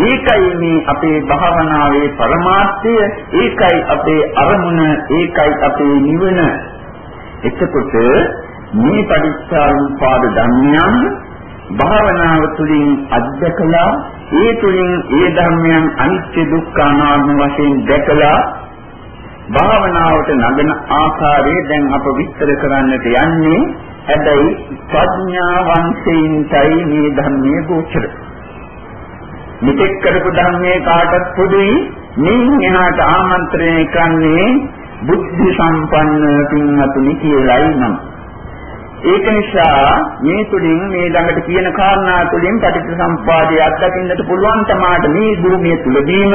ඒකයි මේ අපේ භාවනාවේ પરමාර්ථය. ඒකයි අපේ අරමුණ. ඒකයි අපේ නිවන. එතකොට මේ පරිච්ඡාරුපාද ධර්මයන් භාවනාව තුළින් අධ්‍යකලා ඒ තුළින් ඒ ධර්මයන් අනිත්‍ය දුක්ඛ අනාත්ම වශයෙන් දැකලා භාවනාවට නගන ආකාරය දැන් අප විස්තර කරන්නට යන්නේ හැබැයි ප්‍රඥාවන්තයින්ටයි මේ ධර්මයේ ගෝචරයි මෙතෙක් කරපු ධර්මයේ කාටත් පොදුයි මේ එහාට ආමන්ත්‍රණය කරන්නේ බුද්ධ සම්පන්න පින්වතුනි කියලායි නම්. ඒක නිසා මේ තුලින් මේ ළඟට කියන කාරණා තුලින් පටිච්චසම්පාදයේ අත්දකින්නට පුළුවන් තමාට මේ භූමිය තුලදීම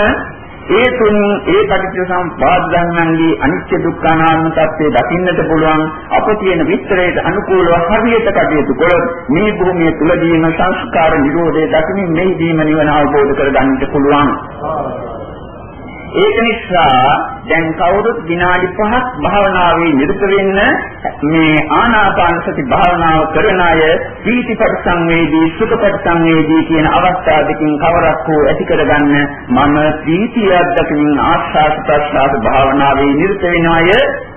ඒ තුන් ඒ පටිච්චසමුප්පාද ධර්මයන්ගේ අනිත්‍ය දුක්ඛ අනාත්ම තත්ත්වය දකින්නට පුළුවන් අප කියන විස්තරයට අනුකූලව හරියට කටයුතු කළොත් මේ භූමිය තුලදීම සංස්කාර නිරෝධය දකින්න මෙහිදීම නිවන අවබෝධ කරගන්නට පුළුවන්. ඒක නිසා දැන් කවුරුත් විනාඩි 5ක් භාවනාවේ නිරත වෙන්න මේ ආනාපාන සති භාවනාව කරන අය පීතිපට සංවේදී සුඛපට සංවේදී කියන අවස්ථා දෙකකින් කවරක් හෝ ඇති කරගන්න මම පීතිය අත්දකින්න ආස්වාද ප්‍රසආද භාවනාවේ නිරත වෙන අය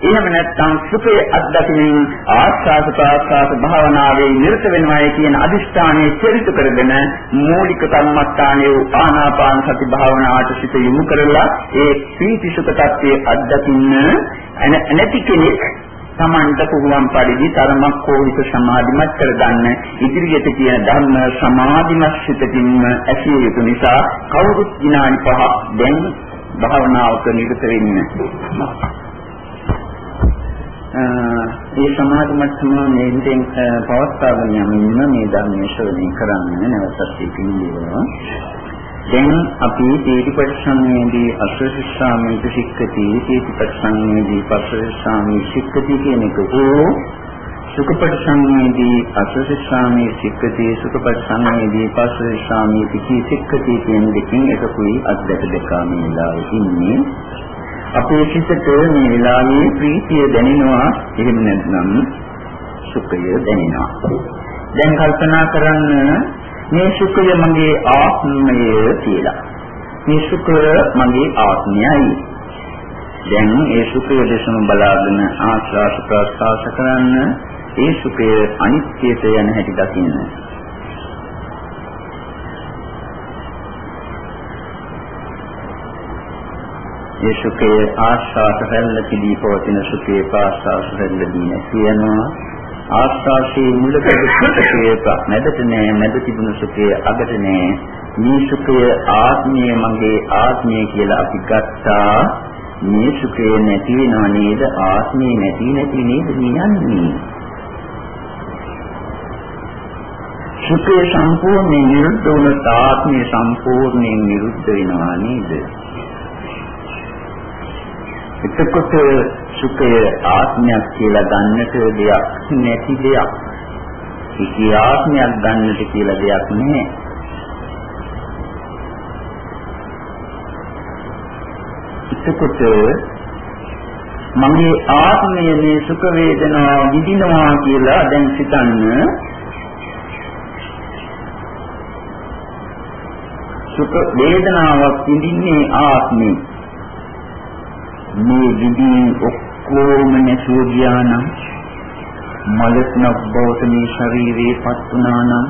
එහෙම නැත්නම් සුඛයේ අත්දකින්න ආස්වාද ප්‍රසආද භාවනාවේ නිරත වෙනවායි කියන අදිෂ්ඨානයේ චරිත කරගෙන මූලික කර්මස්ථානයේ ආනාපාන සති භාවනාවට සිත යොමු කරලා ඒ ප්‍රීති සුඛ tattve අත්දකින්න නැති කෙනෙක් සමන්ත පුහුණම් පරිදි තරමක් කෝවිත සමාධිමත් කරගන්න ඉදිරියට කියන ධර්ම සමාධිමත් සිතකින්ම ඇසිය යුතු නිසා කවුරුත් විනාඩි පහක් දැන් භාවනාවක නිරත වෙන්න. ඒ සමාධිමත් සමාධියෙන් පවත්වාගෙන යමින් මේ ධර්මයේ ශ්‍රවණය කරන්න නැවතත් ඉතින් දැන් අපි තීතිපරිසංවේදී අසුසිස්සාමීති සික්කති තීතිපරිසංවේදී පස්සසිස්සාමී සික්කති කියන එක ඕ සුඛපරිසංවේදී අසුසිස්සාමී සික්කති සුඛපරිසංවේදී පස්සසිස්සාමී පිටි සික්කති කියන දෙකෙන් එකකුයි අද්දක දෙකම ඉලාවේ ඉන්නේ. අපේ සිතට මේ වෙලාවේ ප්‍රීතිය දැනෙනවා. එහෙම නැත්නම් සුඛය දැනෙනවා. දැන් කල්පනා කරන්න මේ සුඛය මගේ ආත්මය කියලා. මේ සුඛය මගේ ආත්මයයි. දැන් ඒ සුඛය දෙසම බලාගෙන ආශ්වාස ප්‍රශ්වාස කරන්න ඒ සුඛය අනිත්‍යයට යන හැටි දකින්න. ඒ සුඛයේ ආස්වාද රැල්ල පිළි පවතින සුඛයේ පාස්වාද රැල්ලදී නැති වෙනවා ආස්වාදයේ මුලකද සුඛයේ මැදට නෑ මැද තිබුණු සුඛයේ අගට නෑ. මේ සුඛය ආත්මය මගේ ආත්මය කියලා අපි ගත්තා. මේ සුඛය නැති වෙනව නේද? ආත්මය නැති නැති නේද කියන්නේ? සුඛය සම්පූර්ණයෙන් නිරුද්ධ වුණ ආත්මය සම්පූර්ණයෙන් නිරුද්ධ වෙනවා නේද? එතකොට සුඛය ආත්මයක් කියලා ගන්නට දෙයක් නැති දෙයක්. කිසි ආත්මයක් ගන්නට කියලා දෙයක් නැහැ. එතකොට මගේ ආත්මය මේ සුඛ වේදනා විඳිනවා කියලා දැන් සිතන්න සුඛ වේදනාවක් විඳින්නේ ආත්මේ මේ විදිහේ ඔක්කොම නැතුව ගියා නම් මලස්නක් බවට මේ ශරීරේ පත් වුණා නම්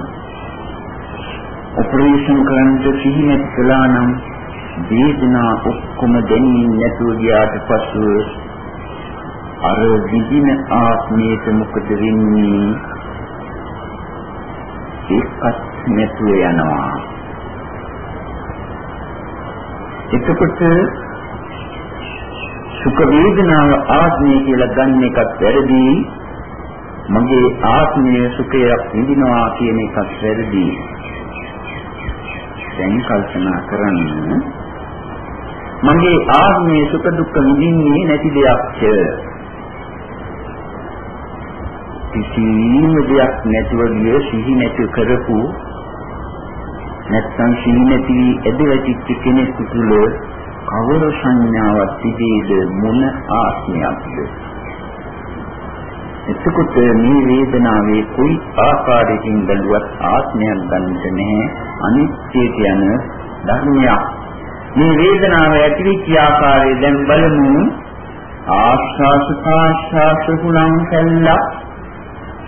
ඔපරේෂන් කරන්න සිහිනෙත් කළා නම් වේදනා ඔක්කොම දැනෙන්නේ නැතුව ගියාට පසු අර විදින ආත්මයට මොකද වෙන්නේ? ඒකත් නැතුව යනවා. එතකොට සුඛ වේදනාව ආත්මය කියලා ගන්න එකත් වැරදි. මගේ ආත්මය සුඛයක් විඳිනවා කියන එකත් වැරදි. දැන් කල්පනා කරන්න මගේ ආත්මය සුඛ දුක්ඛ විඳින්නේ නැති දෙයක්ද? කිසිම දෙයක් නැතුව ගිය සිහි නැති කරපු නැත්නම් සිහි නැති එදෙවටිච්ච කෙනෙකු තුළ කවර සංඥාවක් තිබේද මොන ආත්මයක්ද? එතකොට මේ වේදනාවේ කොයි ආකාරයකින් බැලුවත් ආත්මයක් ගන්නට නැහැ අනිත්‍ය කියන ධර්මයක්. මේ වේදනාව ඇතිවෙච්ච ආකාරය දැන් බලමු. ආස්වාස පාස්වාස කුලං කැල්ලා.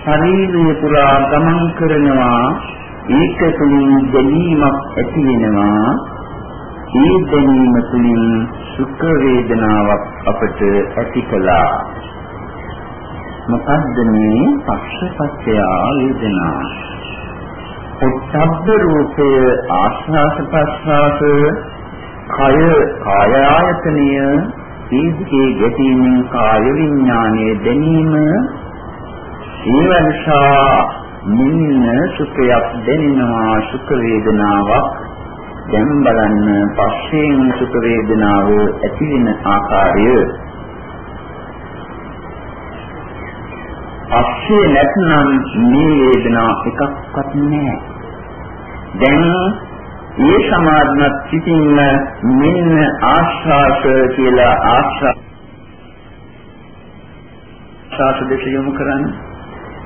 ශරීරය පුරා ගමන් කරනවා. ඒක තුලින් දැනීමක් ඇති වෙනවා. ඒ දැනීම තුළින් සුඛ වේදනාවක් අපට ඇති කළා. මොකද්ද මේ පක්ෂපත්‍ය වේදනා? උත්සබ්බ රූපය ආස්වාස ප්‍රස්වාස කය කාය ආයතනය දීර්ඝේ ගැටීමෙන් කාය විඥානයේ දැනීම ඊවංශා මින්න සුඛයක් දැනෙනවා සුඛ වේදනාවක් දැන් බලන්න පස්යෙන් සුඛ වේදනාව ඇති වෙන ආකාරය. පස්සේ නැත්නම් මේ වේදනාව එකක්වත් නැහැ. දැන් මේ සමාධිමත් සිටින්න මෙන්න ආශ්වාස කියලා ආශ්වාස දෙස යොමු කරන්නේ.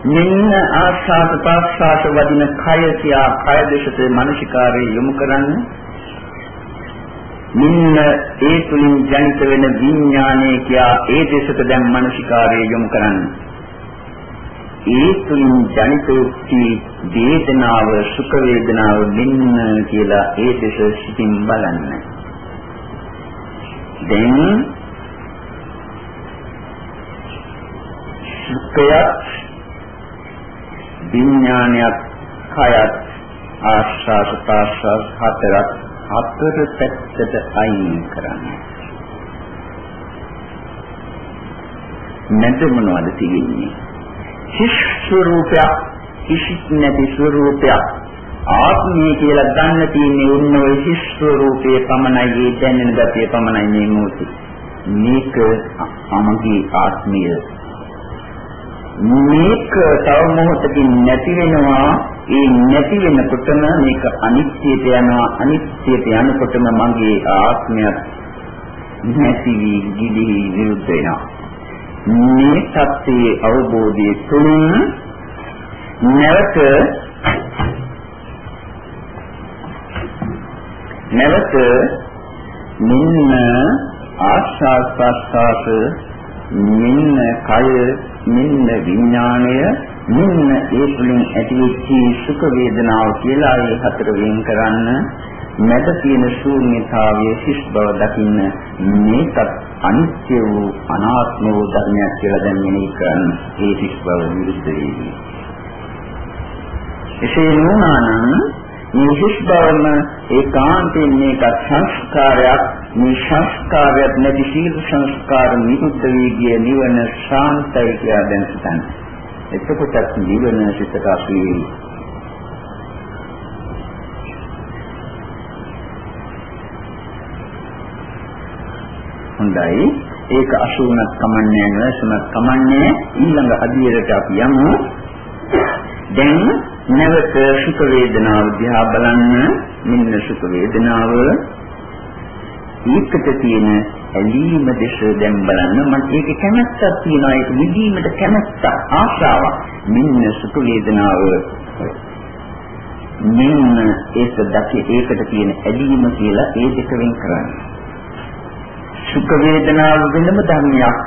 මෙන්න ආස්වාද ප්‍රාස්වාද වදින කය කියා කය දෙසට මානසිකාරය යොමු කරන්න. මෙන්න ඒ තුලින් ජනිත වෙන විඥානය කියා ඒ දෙසට දැන් මානසිකාරය යොමු කරන්න. ඒ තුලින් ජනිත වූ වේදනාව සුඛ වේදනාව මෙන්න කියලා ඒ දෙස සිතින් බලන්න. දැන් සුඛය විඥානයත් කයත් ආස්වාද ප්‍රාස්වාද හතරක් හතර පැත්තට අයින් කරන්නේ. නැද මොනවද තියෙන්නේ? හිස් ස්වરૂපයක්, හිස් නැති ස්වરૂපයක්. ආත්මය කියලා ගන්න තියෙන්නේ උන්න ඔය හිස් ස්වરૂපයේ පමණයි ඒ දැනෙන ගතිය පමණයි මේ මොහොතේ. මේක අමගේ ආත්මය මේක තව මොහොතකින් නැති වෙනවා. ඒ නැති වෙනකොටම මේක අනිත්‍යයට යනවා. අනිත්‍යයට යනකොටම මගේ ආත්මයක් නැති වී ගිලී විරුද්ධ වෙනවා. මේ සත්‍යයේ අවබෝධයේ තුලින් නැවත නැවත මෙන්න ආශාස් ප්‍රස්තාස මෙන්න කය මෙන්න විඥාණය මෙන්න ඒ තුළින් ඇතිවෙච්ච සුඛ වේදනාව කියලා ඒ හතර වෙන් කරන්න මැද තියෙන ශූන්‍යතාවයේ හිස් බව දකින්න මේකත් අනිත්‍ය වූ අනාත්ම වූ ධර්මයක් කියලා දැන් මෙනෙහි කරන්න ඒ හිස් බව නිරුද්ධ වෙයි. එසේ නොවනම් මේ හිස් බවම ඒකාන්තයෙන් මේක සංස්කාරයක් මේ සංස්කාරයක් නැති සීල සංස්කාර නිරුද්ධ වී ගිය නිවන ශාන්තයි කියලා දැන් හිතන්න. එතකොටත් නිවන සිතට අසුවේ. හොඳයි ඒක අසුණක් කමන්නේ නැසුණක් කමන්නේ ඊළඟ අධීරයට අපි යමු දැන් නැවත සුඛ වේදනාව දිහා බලන්න මෙන්න සුඛ වේදනාව ඒකට තියෙන ඇලීම දෙස දැන් බලන්න මම ඒකේ කැමැත්තක් තියෙනවා. ඒක විදීමට කැමැත්ත ආශාවක්. මෙන්න සුඛ වේදනාව. මෙන්න ඒක දැකේ. ඒකට තියෙන ඇලීම කියලා ඒ දෙක වෙන් කරන්න. සුඛ වේදනාව වෙනම ධර්මයක්.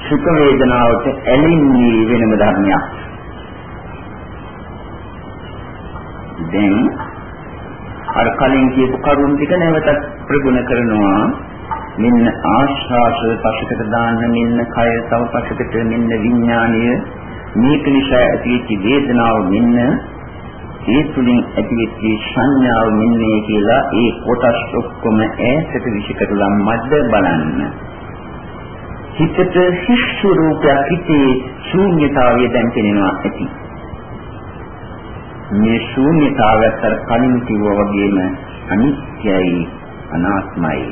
සුඛ වේදනාවට ඇලෙන්නේ වෙනම ධර්මයක්. දැන් අර කලින් කියපු කරුණ ටික නැවතත් ප්‍රගුණ කරනවා. මෙන්න ආශ්වාස පසකට දාන්න මෙන්න කය තව පසකට මෙන්න විඥානය මේක නිසා ඇතිවෙච්ච වේදනාව මෙන්න ඒ තුලින් ඇතිවෙච්ච සංඥාව මෙන්නේ කියලා ඒ කොටස් ඔක්කොම ඈතට විසිකරලා මැද බලන්න. හිතට හිස් ස්වરૂපයක් හිතේ ශූන්‍යතාවය දැන් පෙනෙනවා ඇති. මේ ශූන්‍යතාවයත් අර කලින් කිව්වා වගේම අනිත්‍යයි අනාත්මයි.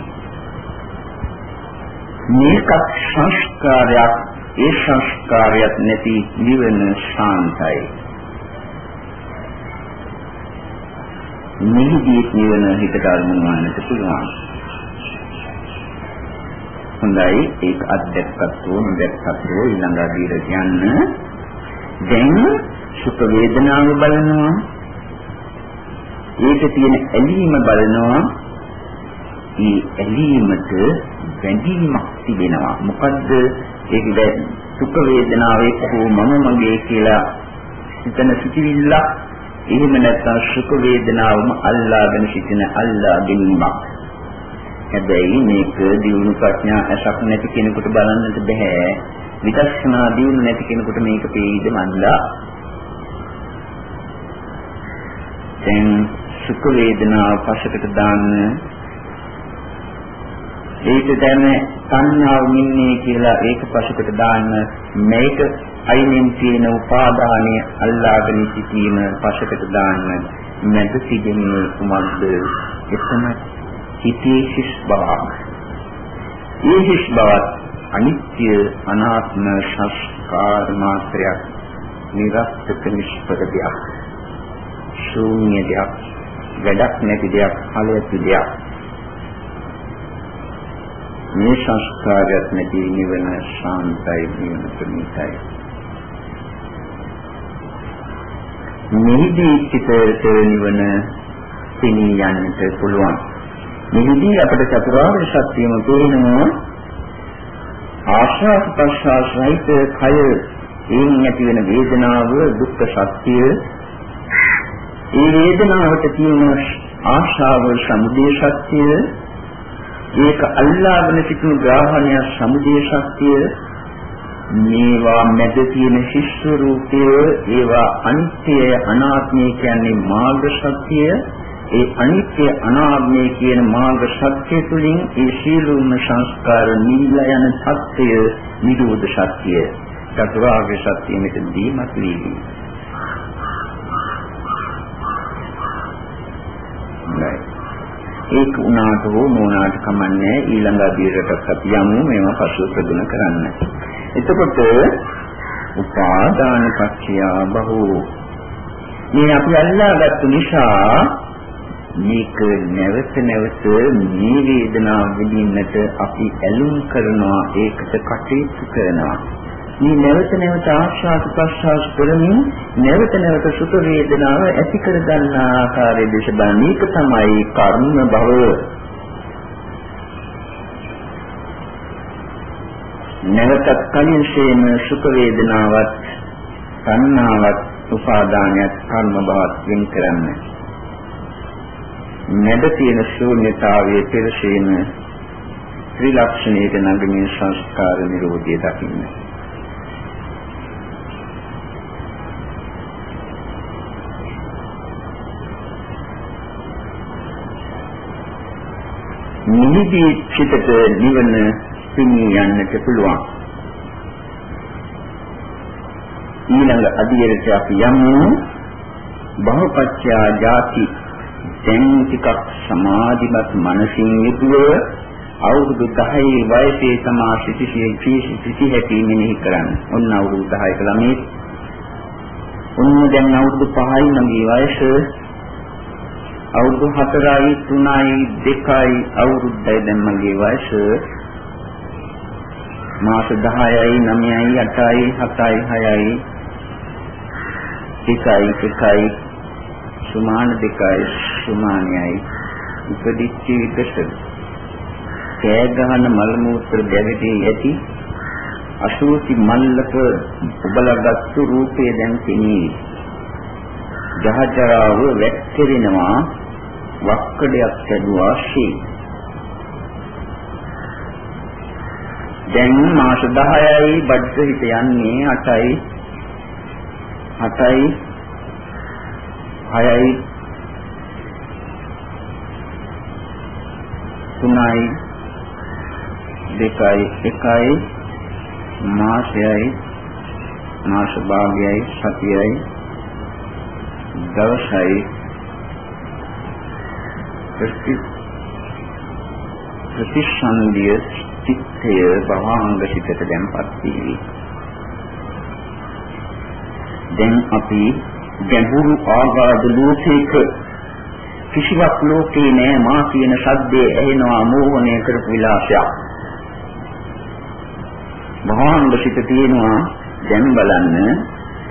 මේක සංස්කාරයක් ඒ සංස්කාරයක් නැති නිවන ශාන්තයි. නිහිදී නිවන හිතට අරමුණවන්නට පුළුවන්. හොඳයි ඒක අත්දැක්කත් ඕන දැක්කත් ඊළඟ අදීර කියන්න දැන් සුඛ වේදනාව බලනවා. ඒක තියෙන ඇලීම බලනවා. ඒ ඇලීමට බැඳීමක් තිබෙනවා. මොකද්ද? ඒක සුඛ වේදනාව එක්කෝ මම මගේ කියලා හිතන සිටිවිල්ල එහෙම නැත්නම් සුඛ වේදනාවම අල්ලාගෙන සිටින අල්ලා ගැනීමක්. හැබැයි මේක දියුණු ප්‍රඥා ඇසක් නැති කෙනෙකුට බලන්නට බෑ. විදර්ශනා දියුණු නැති කෙනෙකුට මේක පේයිද මන්දා. දැන් සුඛ වේදනාව පසකට දාන්න. ඒක දැන සංඥාව මින්නේ කියලා ඒක පසකට දාන්න. මේක අයිනෙන් තියෙන උපාදානය අල්ලාගෙන සිටීම පසකට දාන්න. මැද සිටින්නේ කුමක්ද? එතන හිතේ හිස් බවක්. ඒ හිස් බවත් අනිත්‍ය අනාත්ම සංස්කාර මාත්‍රයක් නිරස්තක නිෂ්පදයක් ශූන්‍ය දෙයක් වැඩක් නැති දෙයක් ඵලයති දෙයක්. මේ සංස්කාරයත් නැති නිවන ශාන්තයි නිවන ප්‍රණීතයි මෙහිදී චිතයට නිවන පිණී යන්නට පුළුවන්. මෙහිදී අපට චතුරාර්ය සත්‍යම තේරෙනවා ආශාස ප්‍රසආසයිත කය එයින් ඇති වෙන වේදනාව දුක්ඛ සත්‍ය. ඒ වේදනාවට තියෙන ආශාව සමුදය ශක්තිය ඒක අල්ලාගෙන සිටින ග්‍රහණය සමුදය ශක්තිය මේවා මැද තියෙන ශිෂ්‍ය රූපය ඒවා අනිත්‍ය අනාත්මය කියන්නේ මාර්ග ශක්තිය ඒ අනිත්‍ය අනාත්මය කියන මාර්ග ශක්තිය තුළින් ඒ සීලුම සංස්කාර නිවිලා යන සත්‍යය නිරෝධ ශක්තිය චතුරාර්ය සත්‍ය මෙතනදී මතුවේවි. ඒක උනාට හෝ නොඋනාට කමන්නේ ඊළඟ අධීරයට අපි යමු. මේවා පසුව ප්‍රගුණ කරන්න. එතකොට උපාදාන පක්ෂය බහූ. මේ අපි අල්ලාගත්තු නිසා මේක නැවත නැවත මේ වේදනාව විඳින්නට අපි ඇලුම් කරනවා ඒකට කටයුතු කරනවා. මේ නැවත නැවත ආශාස ප්‍රසආස කරමින් නැවත නැවත සුඛ වේදනාව ඇති කර ගන්නා ආකාරයේ දේශ බලන එක තමයි කර්ම භව. නැවතත් කලින් ශේම සුඛ වේදනාවත් සංනාවත් උපාදානයත් කර්ම භවත් වෙන් කරන්නේ. මැද තියෙන ශූන්‍යතාවයේ පෙරසීම ත්‍රිලක්ෂණයක නැගමින් සංස්කාර නිරෝධිය දකින්න. නිවිදී චිතට නිවන පිණී යන්නට පුළුවන්. ඊළඟ අධියරට අපි යමු බහුපත්‍යා ಜಾති දැන් ටිකක් සමාධිමත් මනසින් යුතුව අවුරුදු 10 වයසේ තමා සිටිසියේ සිටි හැටි මෙනෙහි කරන්න. ඔන්න අවුරුදු 10ක ළමයි. ඔන්න දැන් අවුරුදු 5යි මගේ වයස. අවුරුදු 4යි 3යි 2යි අවුරුද්දයි දැන් මගේ වයස. මාස 10යි 9යි 8යි 7යි 6යි 1යි 1යි සුමාන දෙකයි සුමානයයි. උපදිච්ච විකස කෑ ගහන මල මූත්‍ර දැවිදී ඇති අසූචි මල්ලක උබලගත්තු රූපේ දැන් තිනී ජහජරාව වැක්කිරෙනවා වක්කඩයක් ඇදුවා ශී. දැන් මාස 10යි බඩට හිත යන්නේ 8යි 8යි 6යි 3යි දෙකයි එකයි මාසයයි මාස භාගයයි සතියයි දවසයි. ප්‍රති ප්‍රතිසන්දිය චිත්තය භවංග සිතට දැන්පත් වී දැන් අපි ගැඹුරු ආගාධ ලෝකයක කිසිවක් ලෝකේ නෑ මා කියන ශබ්දයේ ඇහෙනවා මෝහණය කරපු විලාසයක්. මහාංග සිට තියෙනවා දැන් බලන්න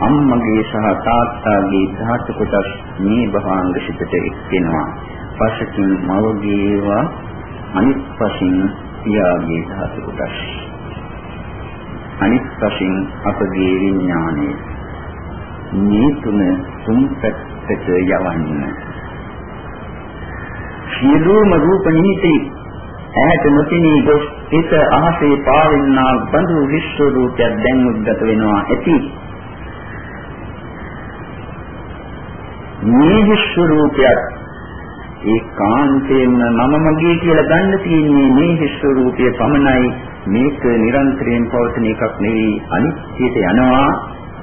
අම්මගේ සහ තාත්තාගේ ධාතු කොටස් මේ භාංග සිටට එක්වෙනවා. පසකින් මවගේවා අනිත් පසින් පියාගේ ධාතු කොටස්. අනිත් පසින් අපගේ විඥානයේ මේ තුන තුන් පැත්තට යවන්න. සියලුම රූප නිමිති ඈත නොතිනී ගොස් හිත අහසේ පාවෙන්නා බඳු විශ්ව රූපයක් දැන් උද්ගත වෙනවා ඇති. මේ විශ්ව රූපයක් ඒකාන්තයෙන්ම මම මගේ කියලා ගන්න තියෙන්නේ මේ විශ්ව රූපය පමණයි මේක නිරන්තරයෙන් පවතින එකක් නෙවෙයි අනිත්‍යයට යනවා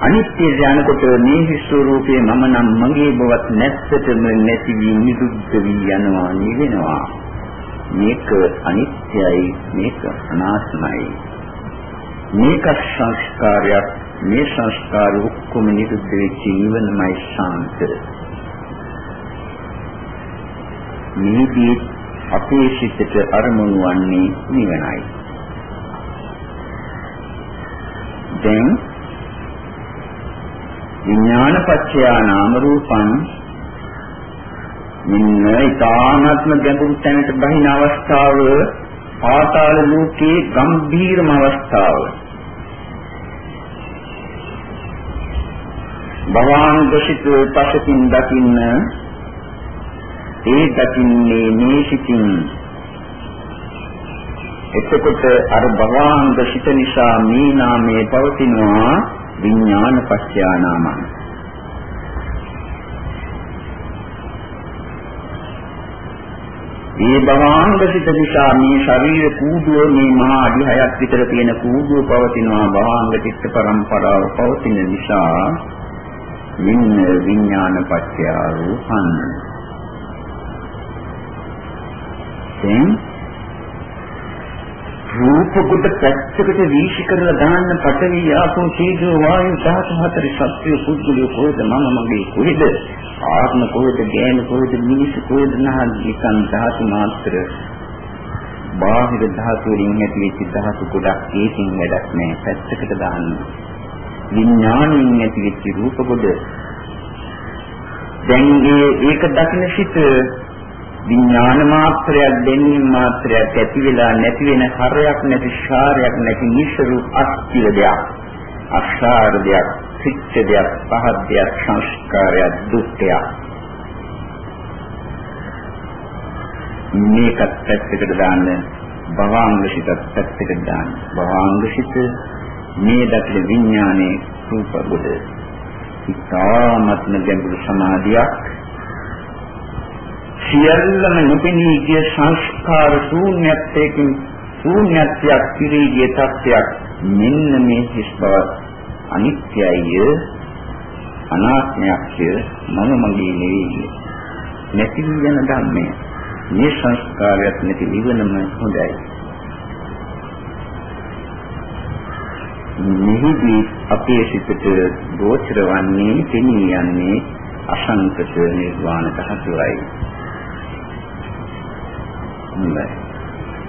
අනිත්‍ය ඥානකොට මේ ස්වરૂපේ මම නම් මගේ බවත් නැත්තටම නැති වී නිරුද්ධ වී යනවා නිවෙනවා. මේක අනිත්‍යයි මේක අනාත්මයි. මේක සංස්කාරයක්. මේ සංස්කාර ඔක්කොම නිරුද්ධ වෙච්ච නිවනමයි ශාන්ත. මේදී අපේ සිතට අරමුණු වන්නේ නිවනයි. දැන් විඥානපච්චය නාම රූපං. මෙන්න ඊතානත්ම ගැඹුරු තැනට බහින අවස්ථාව පාතාල ලෝකයේ ගම්භීරම අවස්ථාව. භවාංගසිත පසකින් දකින්න ඒ දකින්නේ මේ සිතින්. එතකොට අර භවාංගසිත නිසා මේ නාමයේ පවතිනවා විඥාන පස්යානාමං ඒ භවාංග සිත නිසා මේ ශරීර කූඩුව මේ මහා අඩි 6ක් විතර තියෙන කූඩුව පවතිනවා. භවාංග චිත්ත පරම්පරාව පවතින නිසා වින්න විඥාන පත්‍ය රූපං දැන් රූප කොට පැත්තකට වීශි කරලා දාන්න පටවි ආපෝ තේජෝ වායු ධාතු හතර සත්‍ය පුද්ගලිය කොහෙද? මම මගේ කොහෙද? ආත්ම කොහෙද? ගෑන කොහෙද? මිනිස් කොහෙද? නහන් ධාතු මාත්‍ර. බාහිර ධාතු වලින් ඇති වෙච්ච ධාතු ගොඩක් ඒකින් වැඩක් නැහැ. පැත්තකට දාන්න. විඥාණයෙන් ඇති වෙච්ච රූප කොට දැන් ඒක දකින්න සිට විඥාන මාත්‍රයක් දෙන්නේ මාත්‍රයක් ඇති වෙලා නැති වෙන හරයක් නැති ශාරයක් නැති නිසරු අස්තිල දෙයක්. අක්ෂාර දෙයක් සිච්ච දෙයක් පහත් දෙයක් සංස්කාරයක් දුක්ඛයක් මේකත් පැත්තකට දාන්න භවාංගසිතත් පැත්තකට දාන්න. භවාංගසිත මේ දකින විඥානයේ රූප බුද ඉතාමත්ම ගැඹුරු සමාධියක්. සියල්ලම නොපෙනී ගිය සංස්කාර ශූන්‍යත්වයකින් ශූන්‍යත්වයක් පිරී ගිය තත්ත්වයක් මෙන්න මේ හිස් බව. අනිත්‍යය අනාත්මයක්ය මම මගේ නෙවෙයි නැති වෙන ධර්මය. මේ සංස්කාරයක් නැති නිවනම හොඳයි. මෙහිදී අපේ සිතට ගෝචර වන්නේ තෙමී යන්නේ අසංකත නිර්වාණ ධාතුවයි. හොඳයි.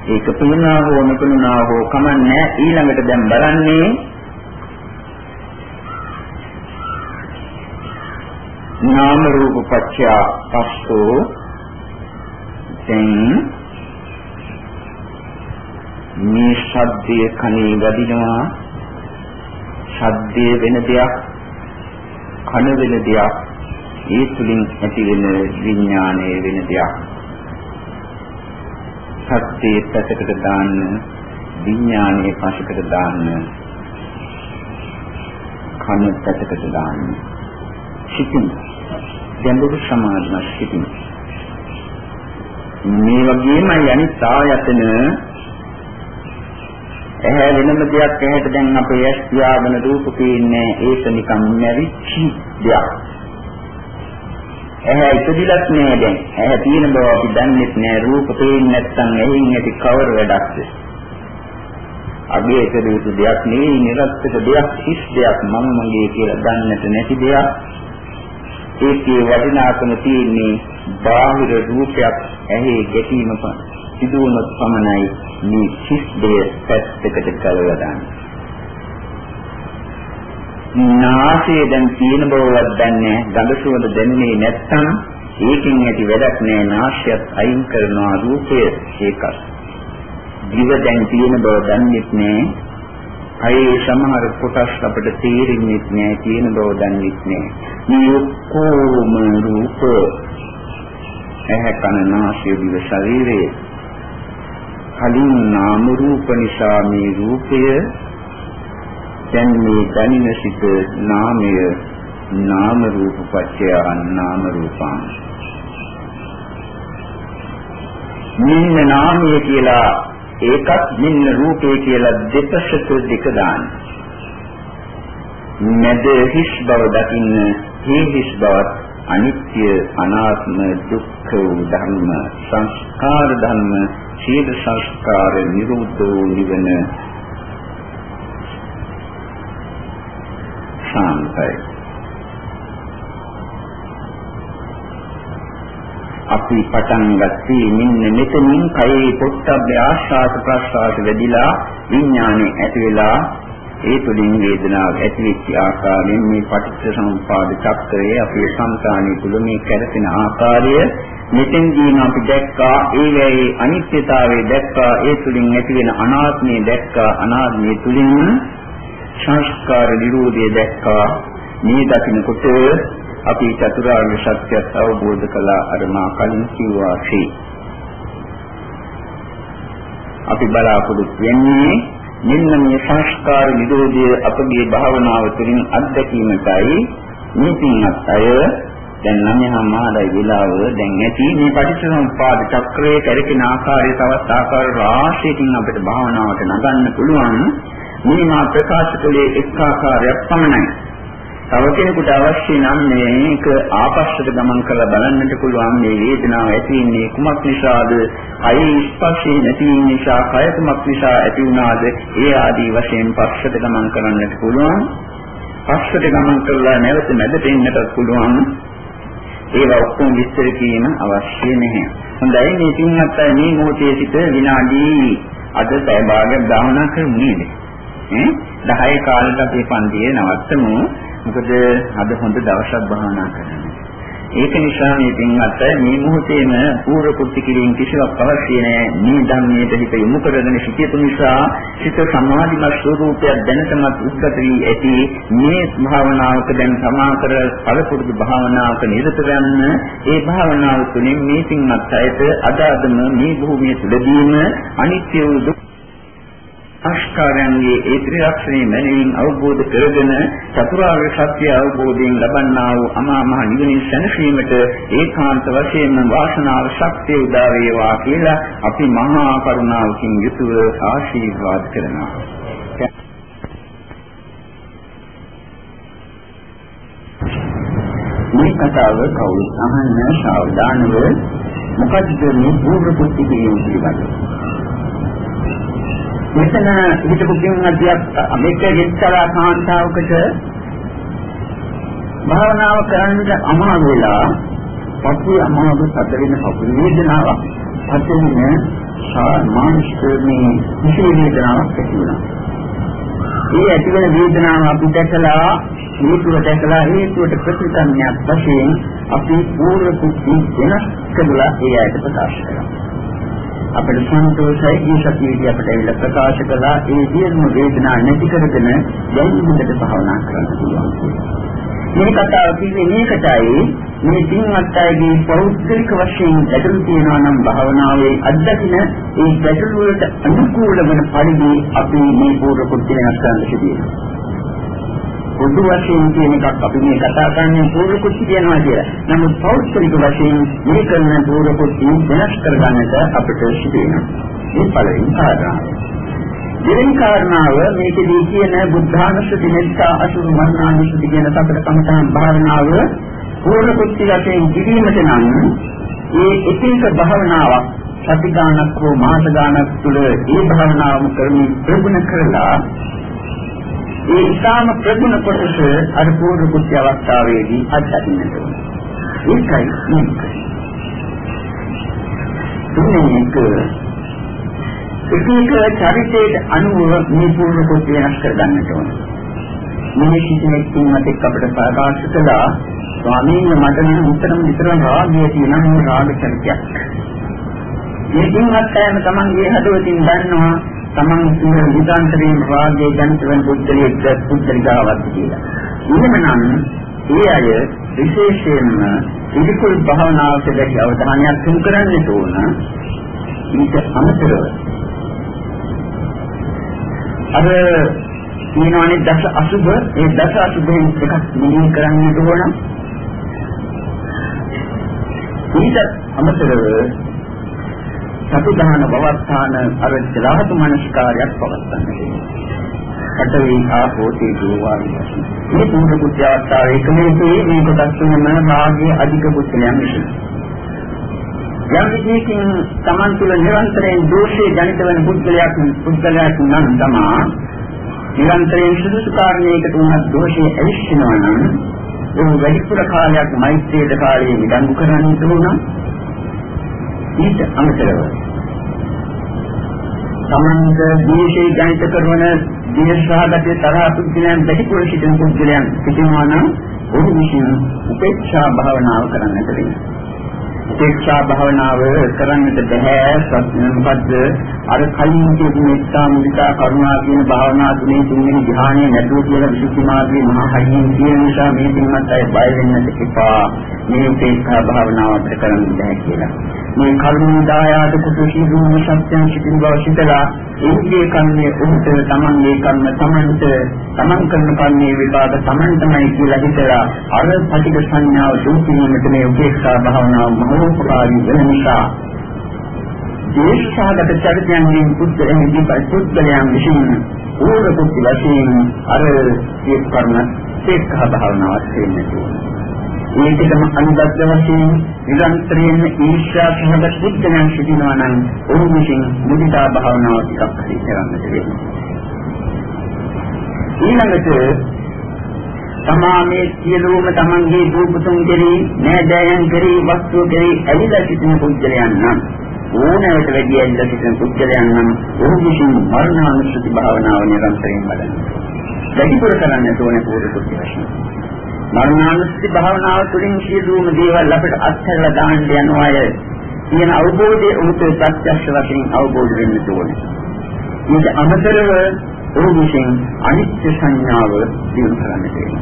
ඒක පුණා හෝ නොපුණා හෝ කමන්නේ ඊළඟට දැන් බලන්නේ නාම රූප පත්‍ය පස්සෝ. දැන් මේ ශබ්දයේ කනේ වදිනවා. ශබ්දයේ වෙන දෙයක් කන වෙන දෙයක් ඒ තුලින් ඇති වෙන විඥානයේ වෙන දෙයක්. සත්‍යයේ පැසකට දාන්න විඥානයේ පසකට දාන්න කන පැසකට දාන්න. සිටින්න ගැඹුරු සමාධිමත් සිටින්න මේ වගේම අනිත් ආයතන ඇහැ වෙනම දෙයක් ඇහැට දැන් අපේ ඇස් තියාගෙන රූප පේන්නේ ඒක නිකන් නැවිච්ච දෙයක්. ඇහැ ඉපදිලත් නෑ දැන්. ඇහැ තියෙන බව අපි දන්නෙත් නෑ රූප පේන්නේ නැත්නම් ඇහින් ඇති කවර වැඩක්ද? අගේ ඒක දෙයක් නෙවෙයි නිරත්තක දෙයක් හිස් දෙයක් මම මගේ කියලා දන්නට නැති දෙයක්. ඒකේ වටිනාකම තියෙන්නේ බාහිර රූපයක් ඇහි ගැටීම සිදුවනොත් පමණයි මේ හිස් දෙය පැත්තකට කලවලා දාන්නේ. නාසයේ දැන් තියෙන බවවත් දන්නේ ගඳ සුවඳ දැනෙන්නේ නැත්නම් ඒකෙන් ඇති වැඩක් නෑ නාශයත් අයින් කරනවා රූපය ඒකත්. දිව දැන් තියෙන බව දන්නේත් නෑ. අයි සමහර කොටස් අපිට තේරෙන්නේ නෑ තියෙන බව දන්නේත් නෑ. මේ ඔක්කොම රූප ඇහැ කන නාසය දිව ශරීරයේ කලින් නාම රූප නිසා මේ රූපය දැන් මේ දැනින සිට නාමය නාම රූප පත්‍ය නාම රූපං මෙන්න නාමය කියලා ඒකත් මෙන්න රූපය කියලා දෙපසට දෙක දාන්න. මැද හිස් බව දකින්න මේ හිස් බවත් අනිත්‍ය අනාත්ම දුක්ඛ ධර්ම සංස්කාර ධර්ම සීල සංස්කාර නිරෝධෝ නිවන සාන්තයි අපි පටන් ගත්තේ මෙන්න මෙතනින් කයේ පොට්ටබ්බ ආශාස ප්‍රසආස වෙදිලා විඥානේ ඇති වෙලා ඒ තුළින් වේදනාව ඇති වෙච්ච ආකාරයෙන් මේ පටිච්ච සමුප්පාද චක්‍රයේ අපේ සංකාණී තුල මේ කැරපෙන ආකාරය මෙතෙන්දීම අපි දැක්කා ඒ වෙයි අනිත්‍යතාවය දැක්කා ඒ තුලින් ඇති වෙන අනාත්මය දැක්කා අනාත්මය තුලින් සංස්කාර නිරෝධය දැක්කා. මේ දකින්නකොට අපි චතුරාර්ය සත්‍යය අවබෝධ කළා. අර මා කලින් කිව්වා අපි බලාපොරොත්තු වෙන්නේ මෙන්න මේ සංස්කාර නිරෝධය අපගේ භාවනාව තුළින් අත්දැකීමටයි. මේ පින්වත් අය දැන් නම් යහමාලයි වෙලාව. දැන් ඇති මේ පටිච්චසමුප්පාද චක්‍රයේ කරකින ආකාරය තවත් ආකාර රාශියකින් අපිට භාවනාවට නගන්න පුළුවන්. මේ මා ප්‍රකාශ කළේ එක් ආකාරයක් පමණයි තව කෙනෙකුට අවශ්‍ය නම් මේක ආපස්සට ගමන් කරලා බලන්නට පුළුවන් මේ වේදනාව ඇති වෙන්නේ කුමක් නිසාද? කයි ස්පර්ශේ නැති නිසා, කය කුමක් නිසා ඇති වුණාද? ඒ ආදී වශයෙන් පස්සට ගමන් කරන්නට පුළුවන්. පස්සට ගමන් කරලා නැවත මැදට එන්නට පුළුවන්. ඒවා ඔක්කොම විස්තර කිරීම අවශ්‍ය නැහැ. හොඳයි මේ පින්වත් අය මේ මොහොතේ සිට විනාඩි අද පැය භාගයක් භාවනා කරමු නේද? ඈ 10 කාලෙට අපි පන්තියේ නවත්තමු. මොකද අද හොඳ දවසක් භාවනා කරන්න. ඒක නිසා මේ පින්වත් මේ මොහොතේම පූර්ව කුටි කිරීම කිසිවක් අවශ්‍ය නැහැ. මේ ධර්මයට හිත යොමු කරගෙන සිටියු නිසා සිත සමාධිමත් ස්වરૂපයක් දැනටමත් උද්ගත වී ඇති මේ භාවනාවක දැන් සමාකර පළපුරුදු භාවනාවක නිරත වෙන්න ඒ භාවනාව තුළින් මේ පින්වත් අයට අදාදම මේ භූමිය තුළදීම අනිත්‍ය වූ අෂ්ටාරයන්ගේ ඒ ත්‍රිලක්ෂණය මැනවින් අවබෝධ කරගෙන චතුරාර්ය සත්‍ය අවබෝධයෙන් ලබන්නා වූ අමා මහ නිවනින් සැනසීමට ඒකාන්ත වශයෙන්ම වාසනාව ශක්තිය උදා වේවා කියලා අපි මහා කරුණාවකින් යුතුව ආශිර්වාද කරනවා. මේ කතාව කවුරුත් අහන්න සාවධානව. මොකද මේ පූර්ව කුටි කියන පිළිබඳව මෙතන හිතපු කිම්මදියක් මේක ගෙච්චලා කාන්තාවකට භාවනාව කරන්නට අමාරු වෙලා පපුවේ අමාරු සැතරින පපුවේ වේදනාවක් පතෙන්නේ මානසික මේ විශේෂ වේදනාවක් ඇති වෙනවා. ඒ ඇතිවන වේදනාව අපි දැකලා හේතුව දැකලා හේතුවට ප්‍රතිසම්යක් වශයෙන් අපි පූර්ව කුක්ති වෙනස් කළා ඒ ඇයට ප්‍රකාශ කරනවා. අපිට සන්තෝෂයි මේ සතියේදී අපිට ඇවිල්ලා ප්‍රකාශ කළා ඒ සියලුම වේදනා නැති කරගෙන දැන් හොඳට භාවනා කරන්න පුළුවන්. මේ කතාව කිව්වේ මේකටයි මේ දින්වත් අයගේ පෞද්ගලික වශයෙන් ගැටලු තියෙනවා නම් භාවනාවේ අත්දකින්න ඒ ගැටලු වලට අනුකූල වන පරිදි අපි මේ පූර්ව කුටි වෙනස් කරන්න සිදුවෙනවා. පොදු වශයෙන් කියන එකක් අපි මේ කතා කරන්නේ පූර්ව කුටි කියනවා කියලා. නමුත් පෞද්ගලික වශයෙන් මේ කරන පූර්ව කුටි වෙනස් කරගන්නට අපිට සිදු වෙනවා. මේ පළවෙනි කාරණාව. දෙවෙනි කාරණාව මේකදී කියන බුද්ධානුස්සති මෙත්තා අසුර මරණානුස්සති කියන සතර කමඨාන් භාවනාව පූර්ව කුටි වශයෙන් කිරීමට නම් ඒ එක එක භාවනාවක් සති ගානක් හෝ මාස ගානක් තුළ ඒ භාවනාවම කරමින් ප්‍රගුණ කරලා ඒ ඉතාම ප්‍රගුණ කොටස අර පූර්ව කුත්‍ය අවස්ථාවේදී අත්දකින්නට ඕන. ඒකයි මේක. තුන්වෙනි එක එක චරිතයේ අනුව මේ පූර්ව කුත්‍ය වෙනස් කර ගන්නට ඕන. මේ කිසිමෙක් තුන්වත් එක්ක අපිට ප්‍රකාශ කළා ස්වාමීන් මට නම් උත්තරම විතරම රාගය තියෙනවා රාග චරිතයක්. මේ තුන්වත් අයම තමන්ගේ හදවතින් දන්නවා තමන් කියන විදාන්තරයෙන් රාගයේ ජනිත වෙන බුද්ධලියෙක් පුද්ගලිකාවක් කියලා. එහෙමනම් ඒ අය විශේෂයෙන්ම ඉදිකුල් භාවනාවට දැඩි අවධානයක් යොමු කරන්න ඕන. ඊට අමතරව අර කියනවානේ දස අසුබ ඒ දස අසුබෙන් එකක් මෙහි කරන්නට ඕන. ඊට අමතරව සතිදාන බවස්ථාන අර ජලාහතු මනස්කාරයක් පවත්වන්න. පඨවි ආපෝ තේජෝ වායු. මේ පුරුදු කුත්‍යාවස්ථාව එකමේදී මේ කොටස් තුනම රාගයේ අධික කුත්‍යයන් විසින්. යම් විදිහකින් Taman තුල නිරන්තරයෙන් දෝෂයේ ජනිත වන පුද්ගලයක් පුද්ගලයක් නම් තමා නිරන්තරයෙන් සුදුසු කාරණයකට උනත් දෝෂයේ ඇවිස්සෙනවා නම් ඒ වැඩිපුර කාලයක් මෛත්‍රියට කාලයේ විදංගු කරන්න ඕන ඊට අමතරව සමන්ත දීශේ ජනිත කරන දීර්ඝාගත තරහ පුද්ගලයන් දෙහිපුර සිටින පුද්ගලයන් සිටිනවා නම් ඔහු විසින් උපේක්ෂා භාවනාව කරන්නට වෙනවා. උපේක්ෂා භාවනාව කරන්නට බෑ. මොකද්ද? අර කලින් කියපු මෙත්තා මුදිතා කරුණා කියන භාවනා තුනේ තුන්වෙනි ධ්‍යානයේ නැතුව කියලා විසුද්ධි මාර්ගයේ මහා හයියෙන් කියන නිසා මේ පින්වත් අය බය වෙන්නට එපා. මේ උපේක්ෂා භාවනාව අපිට කරන්න බෑ කියලා. මේ කර්ම දායාද කුසී දුන්න සත්‍යං සිටින බව සිතලා ඉන්ද්‍රිය කන්නේ උන්ට තමන්ගේ කර්ම තමන්ට තමන් කරන කර්මයේ විපාක තමන් තමයි කියලා හිතලා අර පටිඝ සංඥාව දුකිනීමට මේ උපේක්ෂා භාවනාව මහෝපකාරී වෙන නිසා දේශාගත චරිතයන්ගෙන් පුද්ගලයන් දීපයි පුද්ගලයන් විසින් ඕන කුත් වශයෙන් අර ඒ කර්ම ඒකහ භාවනාවක් වෙන්නේ ඒකටම අනුගත වශයෙන් නිරන්තරයෙන් ඊර්ෂ්‍යා සහගත බුද්ධයන් සිටිනවා නම් ඔහු විසින් මුදිතා භාවනාව ටිකක් හරි කරන්නට වෙනවා. ඊළඟට තමාමේ සියලුම තමන්ගේ දූපතුන් කෙරෙහි නෑදෑයන් කෙරෙහි වස්තුව කෙරෙහි ඇලිලා සිටින පුද්ගලයන් නම් ඕනෑවට වැඩි ඇලිලා සිටින පුද්ගලයන් නම් ඔහු විසින් මරණානුස්සති භාවනාව නිරන්තරයෙන් වඩනවා. වැඩිපුර කරන්න ඕනේ පොදු කුටි වශයෙන්. මරණානුස්සති භාවනාව තුළින් සියලුම දේවල් අපිට අත්හැරලා දාන්න යනවා අය කියන අවබෝධය උන්ට ප්‍රත්‍යක්ෂ වශයෙන් අවබෝධ වෙන්න ඕනේ. මේක අමතරව ඔහු විසින් අනිත්‍ය සංඥාව දිනු කරන්නට වෙනවා.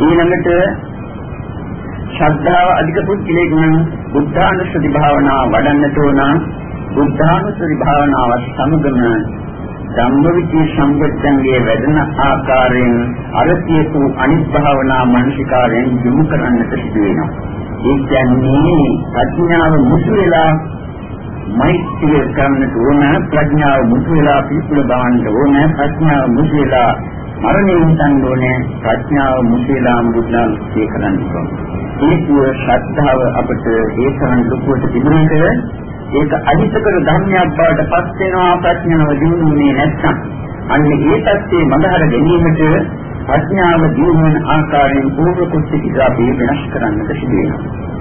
ඊළඟට ශ්‍රද්ධාව අධික පුද්ගලයෙක් නම් බුද්ධානුස්සති භාවනාව වඩන්නට ඕන. බුද්ධානුස්සති භාවනාවත් සමගම ධම්මවිචේ සම්පත්තන්ගේ වැඩෙන ආකාරයෙන් අරතියතු අනිත් භාවනා මානසිකාරයෙන් යොමු කරන්නට සිදු වෙනවා. ඒ කියන්නේ ප්‍රඥාව මුසු වෙලා මෛත්‍රිය කරන්නට ඕන ප්‍රඥාව මුසු වෙලා පිළිකුල දාන්න ඕන ප්‍රඥාව මුසු වෙලා මරණය හිතන්න ඕනේ ප්‍රඥාව මුසු වෙලා බුද්ධාන් සිය කරන්න ඕන. ඒකුව ශ්‍රද්ධාව අපට ඒ තරම් ලොකුවට තිබුණාට ඒක අහිතකර ධර්මයක් බවට පත් වෙනවා ප්‍රඥාව දිනුනේ නැත්නම් අන්න ඒ පැත්තේ මඟහර ගැනීමට ප්‍රඥාව දිනු වෙන ආකාරයෙන් පූර්ව කුච්චි කිදාපේ වෙනස් කරන්නට සිදු වෙනවා.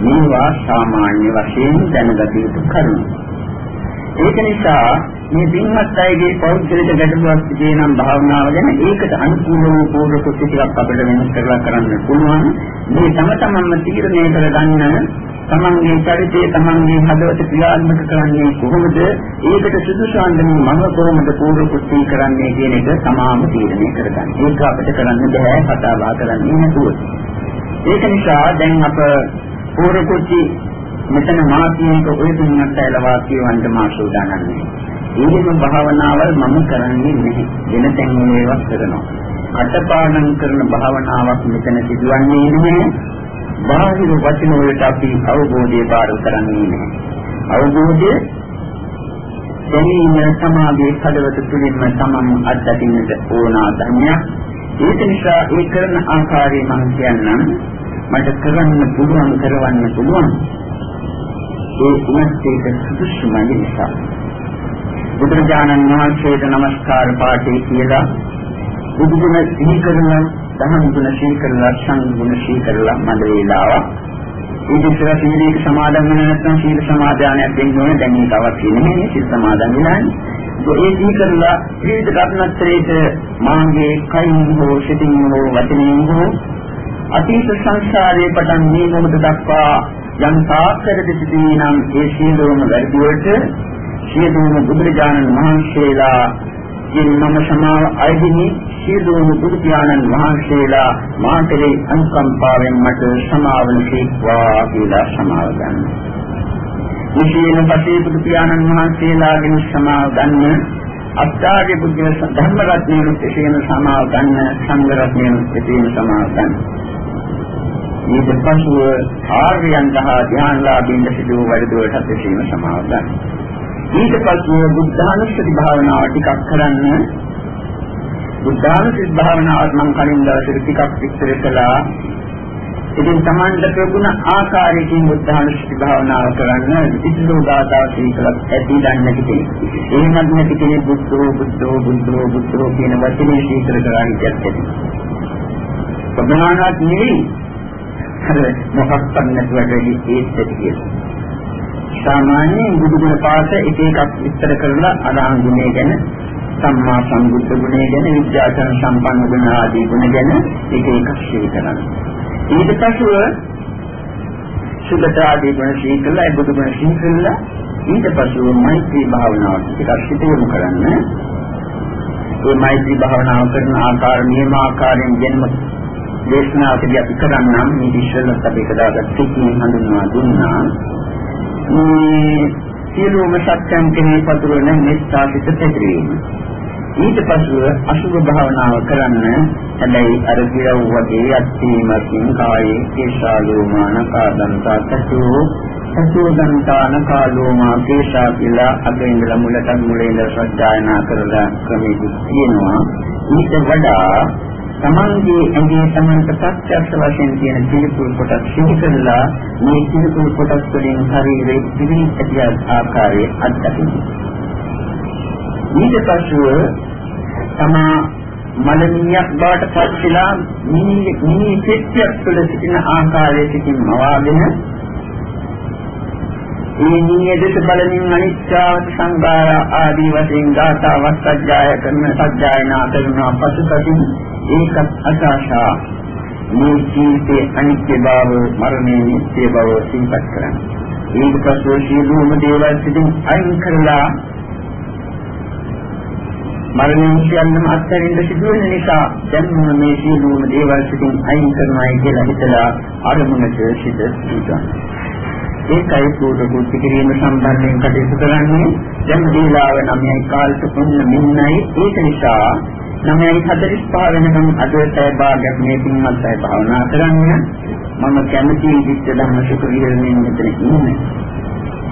මේවා සාමාන්‍ය වශයෙන් දැනගත යුතු කරුණු. ඒක නිසා මේ පින්වත් අයගේ පෞද්ගලික ගැටලුවක් තිබේනම් භාවනාව ගැන ඒකට අනුකූල වූ පූර්ව කුච්චි ටිකක් අපිට වෙනස් කරලා කරන්න පුළුවන්. මේ තම තමන්ම තීරණය කරගන්න තමන්ගේ චරිතය තමන්ගේ හදවත ක්‍රියාත්මක කරන්නේ කොහොමද? ඒකට සුදුසු අන්දමින් මම කොහොමද පූර්ව කුස්ති කරන්නේ කියන එක තමාම තීරණය කරගන්න. ඒක අපිට කරන්න බෑ කතා බහ කරන්නේ නැතුව. ඒක නිසා දැන් අප පූර්ව කුස්ති මෙතන මාතියක ඔය තුනක් ඇලවා කියවන්න මා සූදානම් ඊගෙම භාවනාවල් මම කරන්නේ නැහැ. වෙන තැන් වල ඒවා කරනවා. අටපාඩම් කරන භාවනාවක් මෙතන සිදුවන්නේ නැහැ. බාහිර වචන වලට අපි අවබෝධය බාර කරන්නේ නැහැ. අවබෝධය දැනීම සමාධියේ කඩවත තුලින්ම තමන් අත්දකින්නට ඕන ධර්මයක්. ඒක නිසා ඒ කරන ආකාරය මම කියන්නම් මට කරන්න පුළුවන් කරවන්න පුළුවන්. ඒ උනස්තේක සුදුසුම නිසා. බුදුරජාණන් වහන්සේට নমස්කාර පාඨය කියලා බුදුගුණ සිහි කරනවා දහම් ගුණ ශීකරලා සංඝ ගුණ ශීකරලා මඩ වේලාවක් ඊට ඉස්සර සීලයක සමාදන් වෙන නැත්නම් සීල සමාදානයක් දෙන්න ඕනේ දැන් මේක අවශ්‍ය නැහැ සීල සමාදන් වෙනානේ ඒ සීකරලා විවිධ රත්නත්‍රයේට මාගේ කයින් හෝ සිතින් හෝ වචනයෙන් හෝ අතීත සංසාරයේ පටන් මේ මොහොත දක්වා යම් තාක්කරද සිටිනේ නම් ඒ සීලෝම වැඩි වලට සියලුම බුදුරජාණන් වහන්සේලා ඉන් මම සමාව අයදිනි සියලුම බුදු පියාණන් වහන්සේලා මාතලේ අනුකම්පාවෙන් මට සමාවන සීක්වා කියලා සමාව ගන්න. විශේෂයෙන් පසේ බුදු පියාණන් වහන්සේලාගෙන් සමාව ගන්න අත්‍යාගේ බුද්ධ ධර්ම රත්නයේ විශේෂයෙන් සමාව ගන්න සංඝ රත්නයේ විශේෂයෙන් සමාව ගන්න. ඊට පසුව ආර්යයන් දහ ධ්‍යානලාභින් සිදු වැඩිදුවටත් විශේෂයෙන් සමාව ගන්න. ඊට පස්සේ බුද්ධානුස්සති භාවනාව ටිකක් කරන්න බුද්ධානුස්සති භාවනාවත් මම කලින් දවසේ ටිකක් විස්තර කළා ඉතින් Tamanda ප්‍රගුණ ආකාරයකින් බුද්ධානුස්සති භාවනාව කරන්න ඉතිසෝ ගාථා සීකලක් ඇති දන්නේ කෙනෙක්. එහෙමත් නැති කෙනෙක් බුද්ධෝ බුද්ධෝ බුද්ධෝ බුද්ධෝ කියන වචනේ සීකර කරන්නේ ඇත්තටම. ප්‍රධානවත් නෙවෙයි. අර මොකක්වත් නැතුව වැඩි ඒත් ඇති කියලා. සාමාන්‍යයෙන් බුදුගුණ පාස එක එකක් විස්තර කරලා අදාන් ගුණය ගැන සම්මා සම්බුද්ධ ගුණය ගැන විද්‍යාචරණ සම්පන්න ගුණ ආදී ගුණ ගැන එක එකක් ශ්‍රී කරනවා. ඊට පස්ව සුගත ආදී ගුණ ශ්‍රී කළා බුදු ගුණ ශ්‍රී කළා ඊට පස්ව මෛත්‍රී භාවනාව ටිකක් සිදුවමු කරන්න. මේ මෛත්‍රී භාවනාව කරන ආකාර නියම ආකාරයෙන් ජන්ම දේශනාවකදී අපි කරන්නම් මේ ඉස්සෙල්ලත් අපි කදාගත් තුකින් හඳුන්වා දුන්නා. මේ සියලුම සත්‍යම් කෙරෙහි පතුරවන නිස්සාසිත පැතිරීම. ඊට පසුව අසුභ භාවනාව කරන්න හැබැයි අර දිරව් වගේ අත්ීමකින් කායේ කේශාලෝමාන කාදන්තා තසෝ සසෝදන්තාන කාලෝමා කේශා කියලා අද ඉඳලා මුලට මුලින් ඉඳලා සත්‍යයනා කරලා ක්‍රමයක තියෙනවා ඊට වඩා තමන්ගේ ඇඟේ තමන්ට ප්‍රත්‍යක්ෂ වශයෙන් තියෙන පිළිකුල් කොටස් සිහි කරලා මේ පිළිකුල් කොටස් වලින් ශරීරයේ පිළින් ඇති ආකාරයේ අත්දකින්න. ඊට පස්ව තමා මලමියක් බවට පත් වෙලා මිනි මිනි පෙට්ටියක් තුළ සිටින ආකාරයේ සිටින් මවාගෙන ඒ නියදස බලමින් අනිත්‍යව සංගාය ආදී වශයෙන් ගාථාවක් සජ්ජාය කරන සජ්ජායනා කරනවා පසුපසින් ඒකත් අසාශා මේ ජීවිතයේ අනිත්‍ය බව මරණයේ නිත්‍ය බව සිහිපත් කරන්නේ. ඊට පස්සේ සියලුම දේවල් සිටින් අයින් කරලා මරණය කියන්නම අත්හැරින්න සිදුවෙන නිසා දැන් මේ සියලුම දේවල් සිටින් අයින් කරනවායි කියලා හිතලා අරමුණට සිට සිටිනවා. ඒකයි පූර්ව කුටි කිරීම සම්බන්ධයෙන් කටයුතු කරන්නේ. දැන් දීලාව 9යි කාලෙට පුන්න මෙන්නයි. ඒක නිසා 9:45 වෙනකම් අද පැය භාගයක් මේ පින්වත් අය භාවනා කරන්න. මම කැමති විදිහට ධම්ම සුඛ විහරණය මෙතන ඉන්නේ.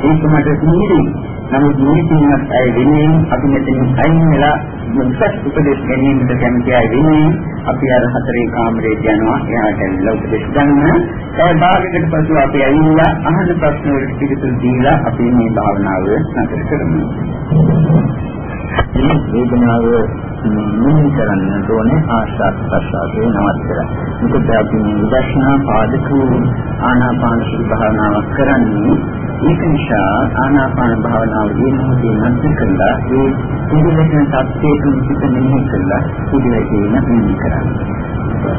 ඒක මට නිදි නමුත් මේ පින්වත් අය වෙනුවෙන් අපි මෙතන අයින් වෙලා මුසස් උපදේශ ගැනීමට කැමති අය වෙනුවෙන් අපි අර හතරේ කාමරේට යනවා එයාට ඇවිල්ලා උපදේශ ගන්න. ඒ භාගයකට පසු අපි ඇවිල්ලා අහන ප්‍රශ්න වලට පිළිතුරු දීලා අපි මේ භාවනාව නතර කරමු. මේ වේදනාව මෙහි කරන්න ඕනේ ආශාත් ප්‍රසාරේ නවත්තලා. මොකද අපි මේ විදර්ශනා පාදක ආනාපාන සති භාවනාවක් කරන්නේ ඒක නිසා ආනාපාන භාවනාව යෙමෝදී නැති කළා ඒ පිළිවෙලින් සත්‍යයෙන් පිට මෙහෙ කළා පිළිවෙලින් මෙහෙ කරන්නේ.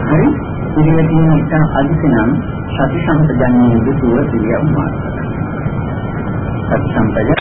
හරි පිළිවෙලින් ඉතින් අදිටනම් සති සම්පජන්යේ දුතුව පිළියම් මාර්ගය. සති සම්පජන්ය